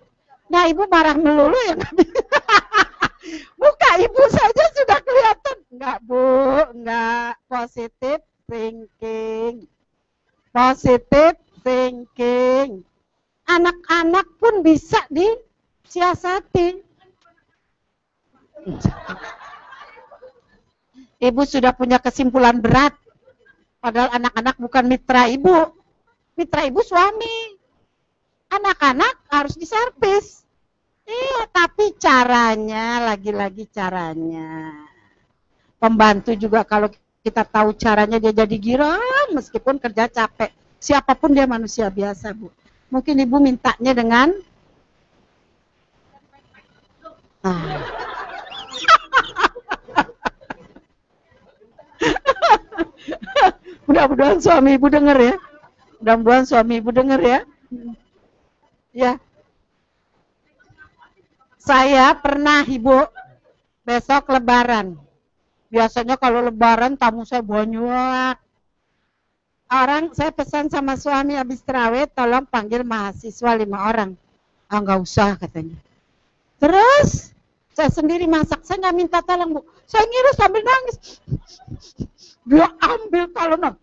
Nah ibu marah melulu ya Muka ibu saja sudah kelihatan. Enggak bu, enggak. Positif thinking. Positif thinking. Anak-anak pun bisa disiasati. Ibu sudah punya kesimpulan berat. Padahal anak-anak bukan mitra ibu. Mitra ibu suami anak-anak harus diservis. Iya, tapi caranya lagi-lagi caranya. Pembantu juga kalau kita tahu caranya dia jadi giram meskipun kerja capek. Siapa pun dia manusia biasa, Bu. Mungkin Ibu mintanya dengan ah. Mudah-mudahan suami Ibu dengar ya. Mudah-mudahan suami Ibu dengar ya. Ya. Saya pernah Ibu besok lebaran. Biasanya kalau lebaran tamu saya banyak. Orang saya pesan sama suami habis terawih tolong panggil mahasiswa lima orang. Ah nggak usah katanya. Terus saya sendiri masak, saya nggak minta tolong bu. Saya ngira sambil nangis. Dia ambil talonan.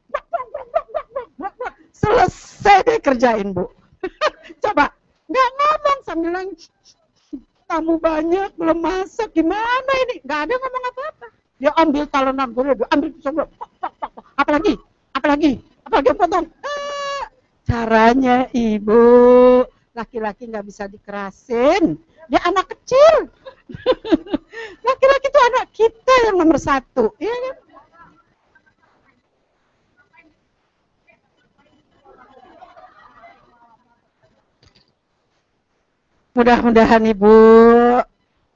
Selesai deh kerjain bu. Coba, nggak ngomong sambil nangis. Tamu banyak, belum masak, gimana ini? Nggak ada ngomong apa-apa. Dia ambil talonan gue, dia ambil pisau gue, apa lagi? Apa lagi? Apa lagi potong? Ah, caranya ibu, laki-laki nggak bisa dikerasin. Dia anak kecil. Laki-laki itu anak kita yang nomor satu, ya kan? Mudah-mudahan Ibu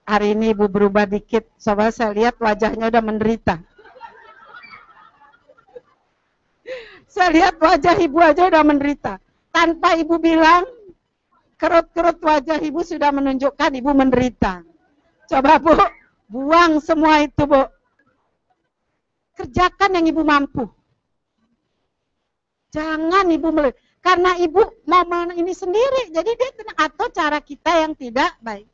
hari ini Ibu berubah dikit. Coba saya lihat wajahnya udah menderita. Saya lihat wajah Ibu aja udah menderita. Tanpa Ibu bilang, kerut-kerut wajah Ibu sudah menunjukkan Ibu menderita. Coba Bu, buang semua itu Bu. Kerjakan yang Ibu mampu. Jangan Ibu melihat karena ibu mau ini sendiri, jadi dia tenang atau cara kita yang tidak baik.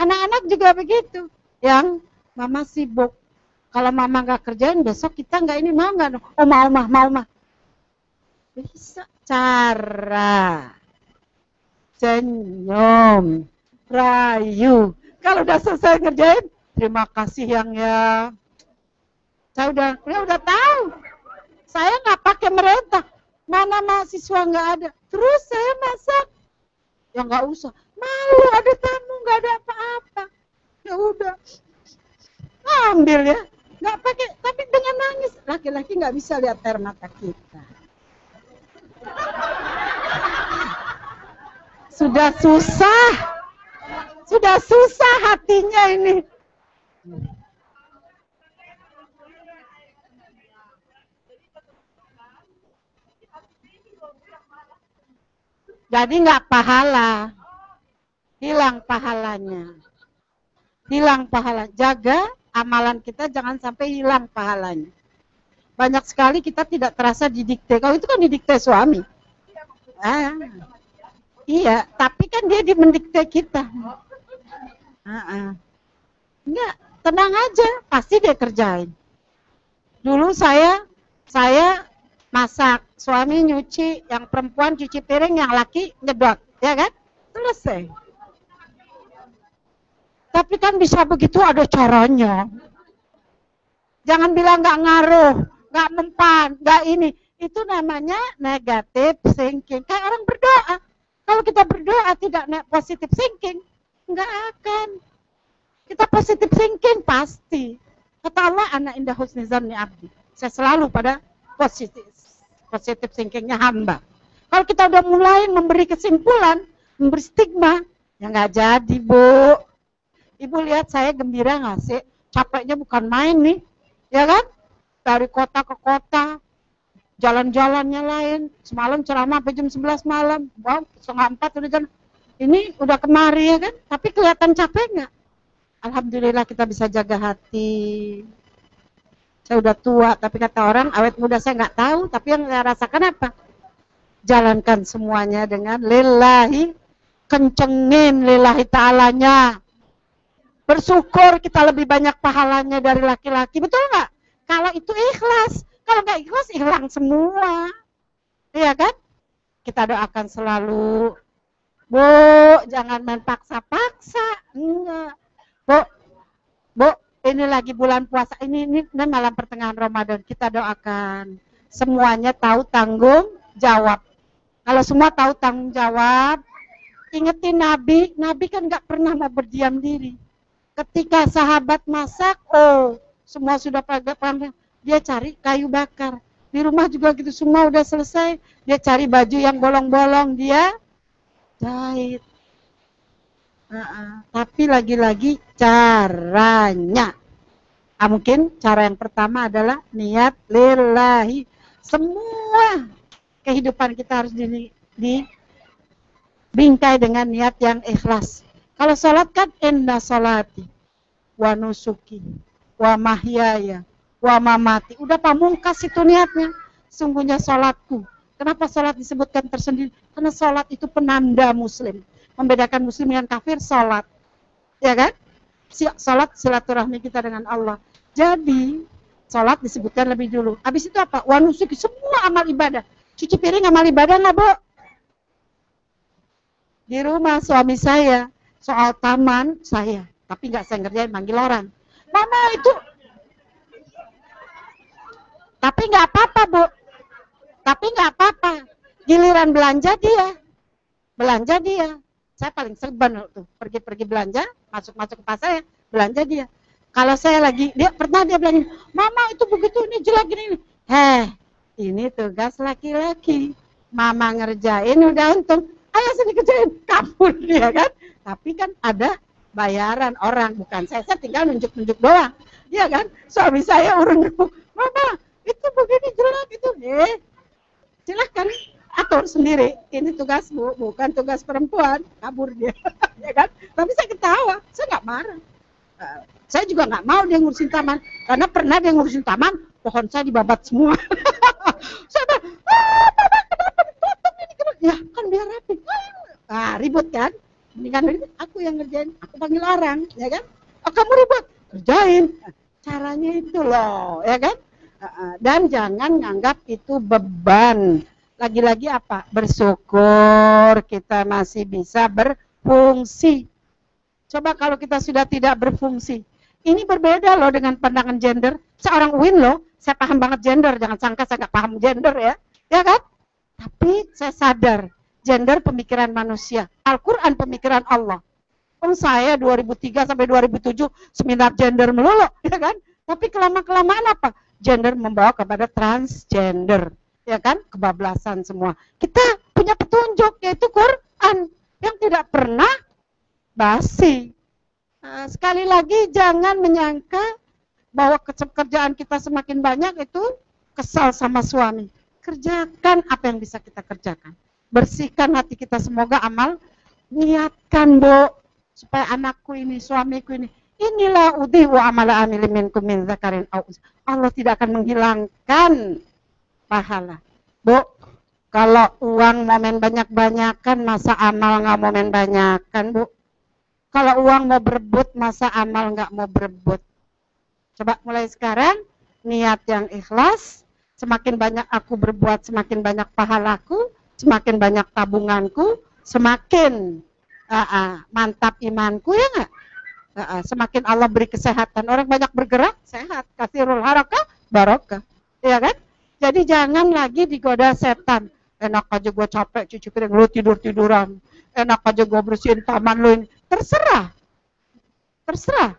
Anak-anak juga begitu, yang mama sibuk. Kalau mama nggak kerjain, besok kita nggak ini mau nggak? Oh mau mah, mau mah. Bisa cara senyum, rayu. Kalau udah selesai ngerjain, terima kasih yang ya. Saya udah, saya udah tahu. Saya nggak pakai merentah. Mana mahasiswa nggak ada. Terus saya masak. Ya nggak usah. Malu ada tamu nggak ada apa-apa. Ya udah. Ambil ya. Nggak pakai, tapi dengan nangis. Laki-laki nggak bisa lihat air mata kita. Sudah susah. Sudah susah hatinya ini. Jadi nggak pahala. Hilang pahalanya. Hilang pahala. Jaga amalan kita jangan sampai hilang pahalanya. Banyak sekali kita tidak terasa didikte. Kalau itu kan didikte suami. Ah, iya, tapi kan dia di mendikte kita. Ah, ah. Enggak, tenang aja, pasti dia kerjain. Dulu saya saya masak, suami nyuci, yang perempuan cuci piring, yang laki nyedot, ya kan? Selesai. Tapi kan bisa begitu ada caranya. Jangan bilang nggak ngaruh, nggak mempan, nggak ini. Itu namanya negatif thinking. Kayak orang berdoa. Kalau kita berdoa tidak positif thinking, nggak akan. Kita positif thinking pasti. Kata Allah, anak indah husnizam ni abdi. Saya selalu pada positif positif thinkingnya hamba. Kalau kita udah mulai memberi kesimpulan, memberi stigma, ya nggak jadi, Bu. Ibu lihat saya gembira nggak sih? Capeknya bukan main nih, ya kan? Dari kota ke kota, jalan-jalannya lain. Semalam ceramah sampai jam 11 malam. Wow, setengah empat udah jalan. Ini udah kemari ya kan? Tapi kelihatan capek nggak? Alhamdulillah kita bisa jaga hati. Saya udah tua, tapi kata orang awet muda saya nggak tahu. Tapi yang saya rasakan apa? Jalankan semuanya dengan lillahi, kencengin lillahi ta'alanya. Bersyukur kita lebih banyak pahalanya dari laki-laki, betul nggak? Kalau itu ikhlas, kalau nggak ikhlas hilang semua, iya kan? Kita doakan selalu, Bu, jangan main paksa-paksa, enggak. Bu, Bu, ini lagi bulan puasa, ini, ini, ini malam pertengahan Ramadan, kita doakan. Semuanya tahu tanggung jawab. Kalau semua tahu tanggung jawab, ingetin Nabi, Nabi kan nggak pernah mau berdiam diri. Ketika sahabat masak, oh semua sudah pada dia cari kayu bakar. Di rumah juga gitu semua udah selesai, dia cari baju yang bolong-bolong, dia jahit. Uh -uh. Tapi lagi-lagi caranya. Ah, mungkin cara yang pertama adalah niat lillahi. Semua kehidupan kita harus di, di bingkai dengan niat yang ikhlas. Kalau sholat kan inna sholati wa nusuki wa mamati. Udah pamungkas itu niatnya. Sungguhnya sholatku. Kenapa sholat disebutkan tersendiri? Karena sholat itu penanda muslim. Membedakan muslim dengan kafir, sholat. Ya kan? Sholat silaturahmi kita dengan Allah. Jadi, sholat disebutkan lebih dulu. Habis itu apa? Wanusuki, semua amal ibadah. Cuci piring amal ibadah nggak, Bu? Di rumah suami saya, soal taman saya. Tapi nggak saya ngerjain, manggil orang. Mama itu. Tapi nggak apa-apa, Bu. Tapi nggak apa-apa. Giliran belanja dia. Belanja dia. Saya paling serban tuh. Pergi-pergi belanja, masuk-masuk ke pasar ya, belanja dia. Kalau saya lagi, dia pernah dia bilang, Mama itu begitu, ini jelek gini. Heh, ini tugas laki-laki. Mama ngerjain udah untung. Ayo sini kerjain, kabur dia kan. Tapi kan ada bayaran orang, bukan saya. Saya tinggal nunjuk-nunjuk doang. Iya kan? Suami saya urung Mama, itu begini jelek itu. Eh, silahkan atur sendiri. Ini tugas bu, bukan tugas perempuan. Kabur dia, ya kan? Tapi saya ketawa, saya nggak marah. Uh, saya juga nggak mau dia ngurusin taman, karena pernah dia ngurusin taman, pohon saya dibabat semua. saya bilang, ah, kenapa dipotong ini? Ya kan biar rapi. Ah, ribut kan? Kan ribut, aku yang ngerjain, aku panggil orang, ya kan? Oh, kamu ribut, kerjain. Caranya itu loh, ya kan? Dan jangan nganggap itu beban lagi-lagi apa? Bersyukur kita masih bisa berfungsi. Coba kalau kita sudah tidak berfungsi, Ini berbeda loh dengan pandangan gender. Seorang Win loh, saya paham banget gender, jangan sangka saya nggak paham gender ya. Ya kan? Tapi saya sadar, gender pemikiran manusia. Al-Quran pemikiran Allah. Oh saya 2003 sampai 2007 seminar gender melulu, ya kan? Tapi kelama-kelamaan apa? Gender membawa kepada transgender, ya kan? Kebablasan semua. Kita punya petunjuk yaitu Quran yang tidak pernah basi. Nah, sekali lagi jangan menyangka bahwa kerjaan kita semakin banyak itu kesal sama suami. Kerjakan apa yang bisa kita kerjakan. Bersihkan hati kita semoga amal niatkan, Bu, supaya anakku ini, suamiku ini inilah udhi wa amala amili minkum min zakarin Allah tidak akan menghilangkan pahala. Bu, kalau uang momen banyak-banyakan, masa amal nggak momen banyakan, Bu? Kalau uang mau berebut, masa amal nggak mau berebut? Coba mulai sekarang, niat yang ikhlas, semakin banyak aku berbuat, semakin banyak pahalaku, semakin banyak tabunganku, semakin uh, uh, mantap imanku ya nggak? Semakin Allah beri kesehatan, orang banyak bergerak, sehat, kasih rul harakah, barokah, ya kan? Jadi jangan lagi digoda setan. Enak aja gue capek cuci piring lu tidur tiduran enak aja gue bersihin taman lu terserah. Terserah.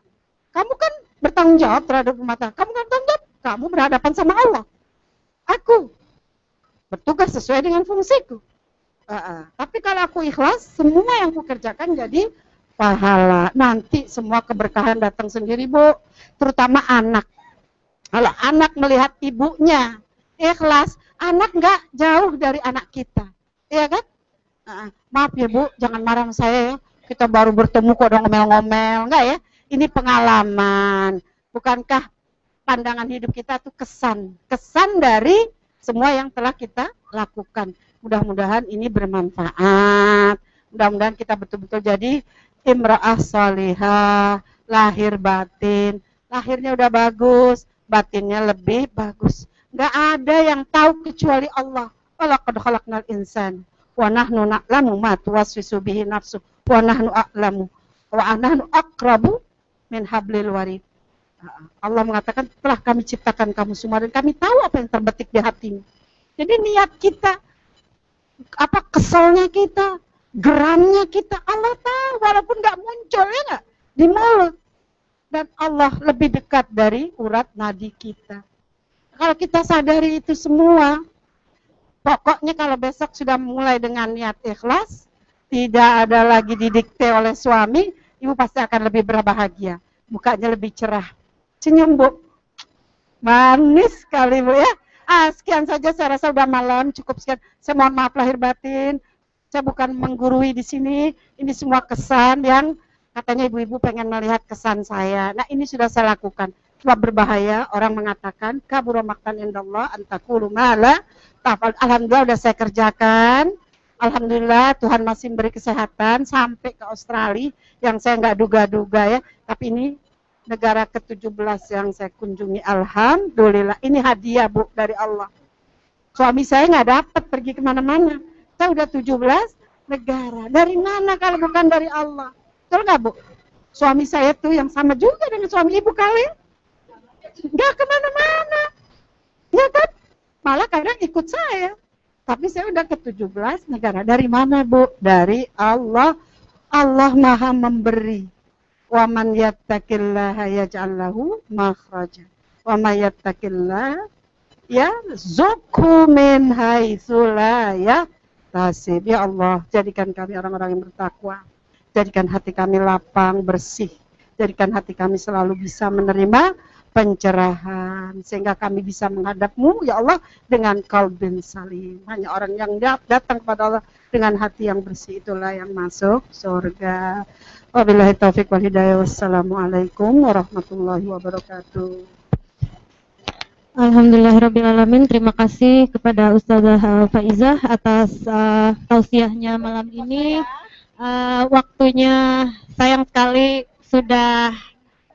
Kamu kan bertanggung jawab terhadap rumah tangga. Kamu kan bertanggung jawab. Kamu berhadapan sama Allah. Aku bertugas sesuai dengan fungsiku. Uh, uh. tapi kalau aku ikhlas semua yang aku kerjakan jadi pahala nanti semua keberkahan datang sendiri bu terutama anak kalau anak melihat ibunya ikhlas anak nggak jauh dari anak kita, ya kan? Nah, maaf ya Bu, jangan marah sama saya ya. Kita baru bertemu kok udah ngomel-ngomel, enggak ya? Ini pengalaman. Bukankah pandangan hidup kita tuh kesan, kesan dari semua yang telah kita lakukan. Mudah-mudahan ini bermanfaat. Mudah-mudahan kita betul-betul jadi imra'ah salihah, lahir batin. Lahirnya udah bagus, batinnya lebih bagus. Gak ada yang tahu kecuali Allah. Walaqad khalaqnal insan wa nahnu na'lamu ma tuwaswisu bihi nafsu wa nahnu a'lamu wa nahnu aqrabu min hablil warid. Allah mengatakan telah kami ciptakan kamu semua dan kami tahu apa yang terbetik di hatimu. Jadi niat kita, apa keselnya kita, geramnya kita, Allah tahu walaupun nggak muncul ya nggak di mulut. Dan Allah lebih dekat dari urat nadi kita. Kalau kita sadari itu semua, pokoknya kalau besok sudah mulai dengan niat ikhlas, tidak ada lagi didikte oleh suami, ibu pasti akan lebih berbahagia. Mukanya lebih cerah. Senyum, Bu. Manis sekali, Bu ya. Ah, sekian saja saya rasa sudah malam, cukup sekian. Saya mohon maaf lahir batin. Saya bukan menggurui di sini. Ini semua kesan yang katanya ibu-ibu pengen melihat kesan saya. Nah, ini sudah saya lakukan. Sebab berbahaya orang mengatakan kabur maktan indallah antakulu mala alhamdulillah udah saya kerjakan. Alhamdulillah Tuhan masih beri kesehatan sampai ke Australia yang saya nggak duga-duga ya. Tapi ini negara ke-17 yang saya kunjungi. Alhamdulillah ini hadiah Bu dari Allah. Suami saya nggak dapat pergi ke mana-mana saya udah 17 negara. Dari mana kalau bukan dari Allah? Betul nggak Bu? Suami saya tuh yang sama juga dengan suami ibu kalian. Nggak ke mana-mana. Ya kan? Malah kadang ikut saya. Tapi saya udah ke 17 negara. Dari mana bu? Dari Allah. Allah maha memberi. Wa man yattaqillaha yaj'al makhraja. Wa man yattaqillah ya zuku min la tasib. Ya Allah jadikan kami orang-orang yang bertakwa. Jadikan hati kami lapang bersih. Jadikan hati kami selalu bisa menerima pencerahan sehingga kami bisa menghadapmu ya Allah dengan kalbin salim. Hanya orang yang datang kepada Allah dengan hati yang bersih itulah yang masuk surga. Wabillahi taufik wal hidayah. Wassalamualaikum warahmatullahi wabarakatuh Alhamdulillahirrahmanirrahim. Terima kasih kepada Ustazah Faizah atas uh, tausiahnya malam ini. Uh, waktunya sayang sekali sudah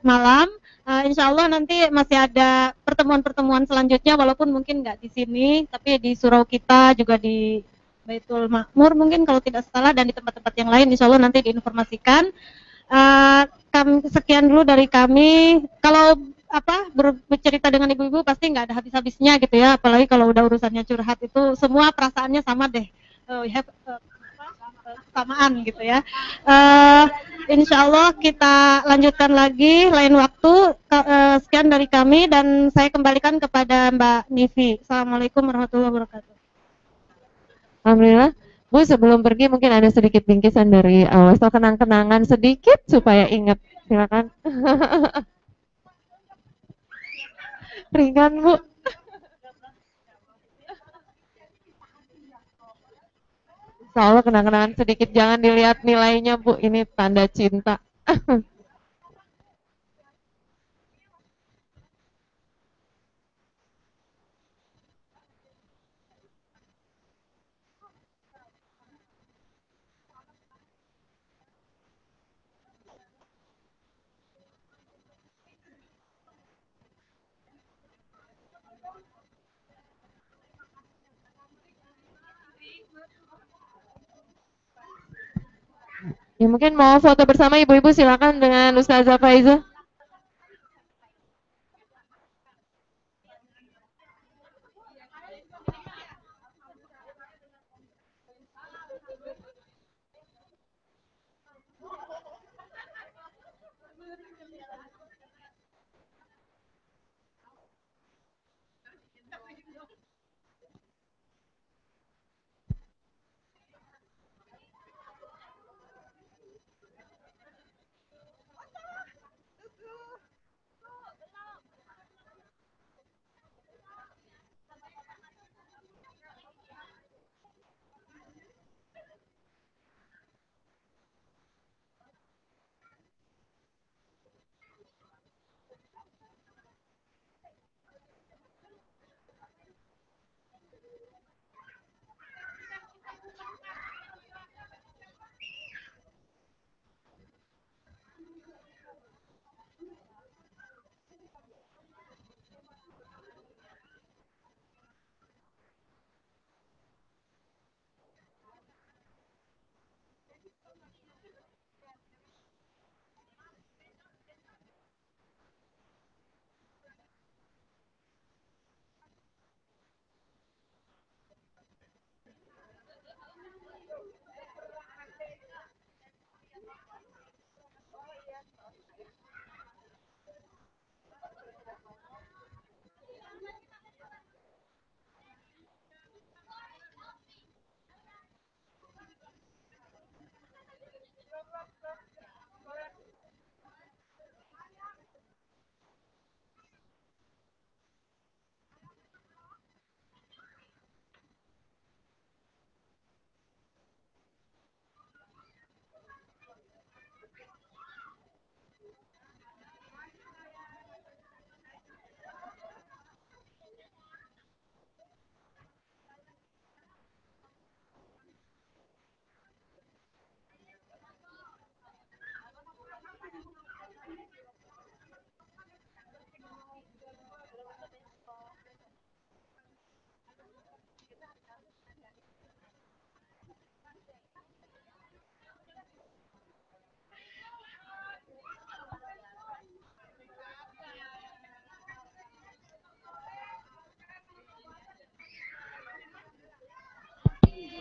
malam uh, insya Allah nanti masih ada pertemuan-pertemuan selanjutnya walaupun mungkin nggak di sini tapi di surau kita juga di Baitul Makmur mungkin kalau tidak salah dan di tempat-tempat yang lain insya Allah nanti diinformasikan Uh, kam, sekian dulu dari kami. Kalau apa bercerita dengan ibu-ibu pasti nggak ada habis-habisnya gitu ya. Apalagi kalau udah urusannya curhat itu semua perasaannya sama deh. Uh, we have uh, gitu ya. Uh, insya Allah kita lanjutkan lagi lain waktu. Uh, sekian dari kami dan saya kembalikan kepada Mbak Nivi. Assalamualaikum warahmatullahi wabarakatuh. Alhamdulillah. Bu sebelum pergi mungkin ada sedikit bingkisan dari Allah so kenang-kenangan sedikit supaya ingat. Silakan ringan bu. Insya Allah kenang-kenangan sedikit. Jangan dilihat nilainya bu. Ini tanda cinta Ya mungkin mau foto bersama ibu-ibu silakan dengan Ustazah Faiza.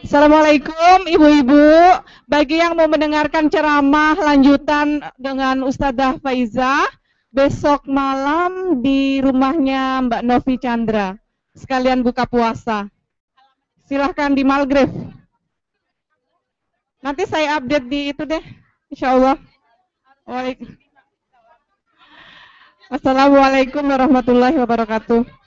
Assalamualaikum ibu-ibu. Bagi yang mau mendengarkan ceramah lanjutan dengan Ustazah Faiza besok malam di rumahnya Mbak Novi Chandra. Sekalian buka puasa. Silahkan di Malgrave. Nanti saya update di itu deh, insya Allah. Assalamualaikum warahmatullahi wabarakatuh.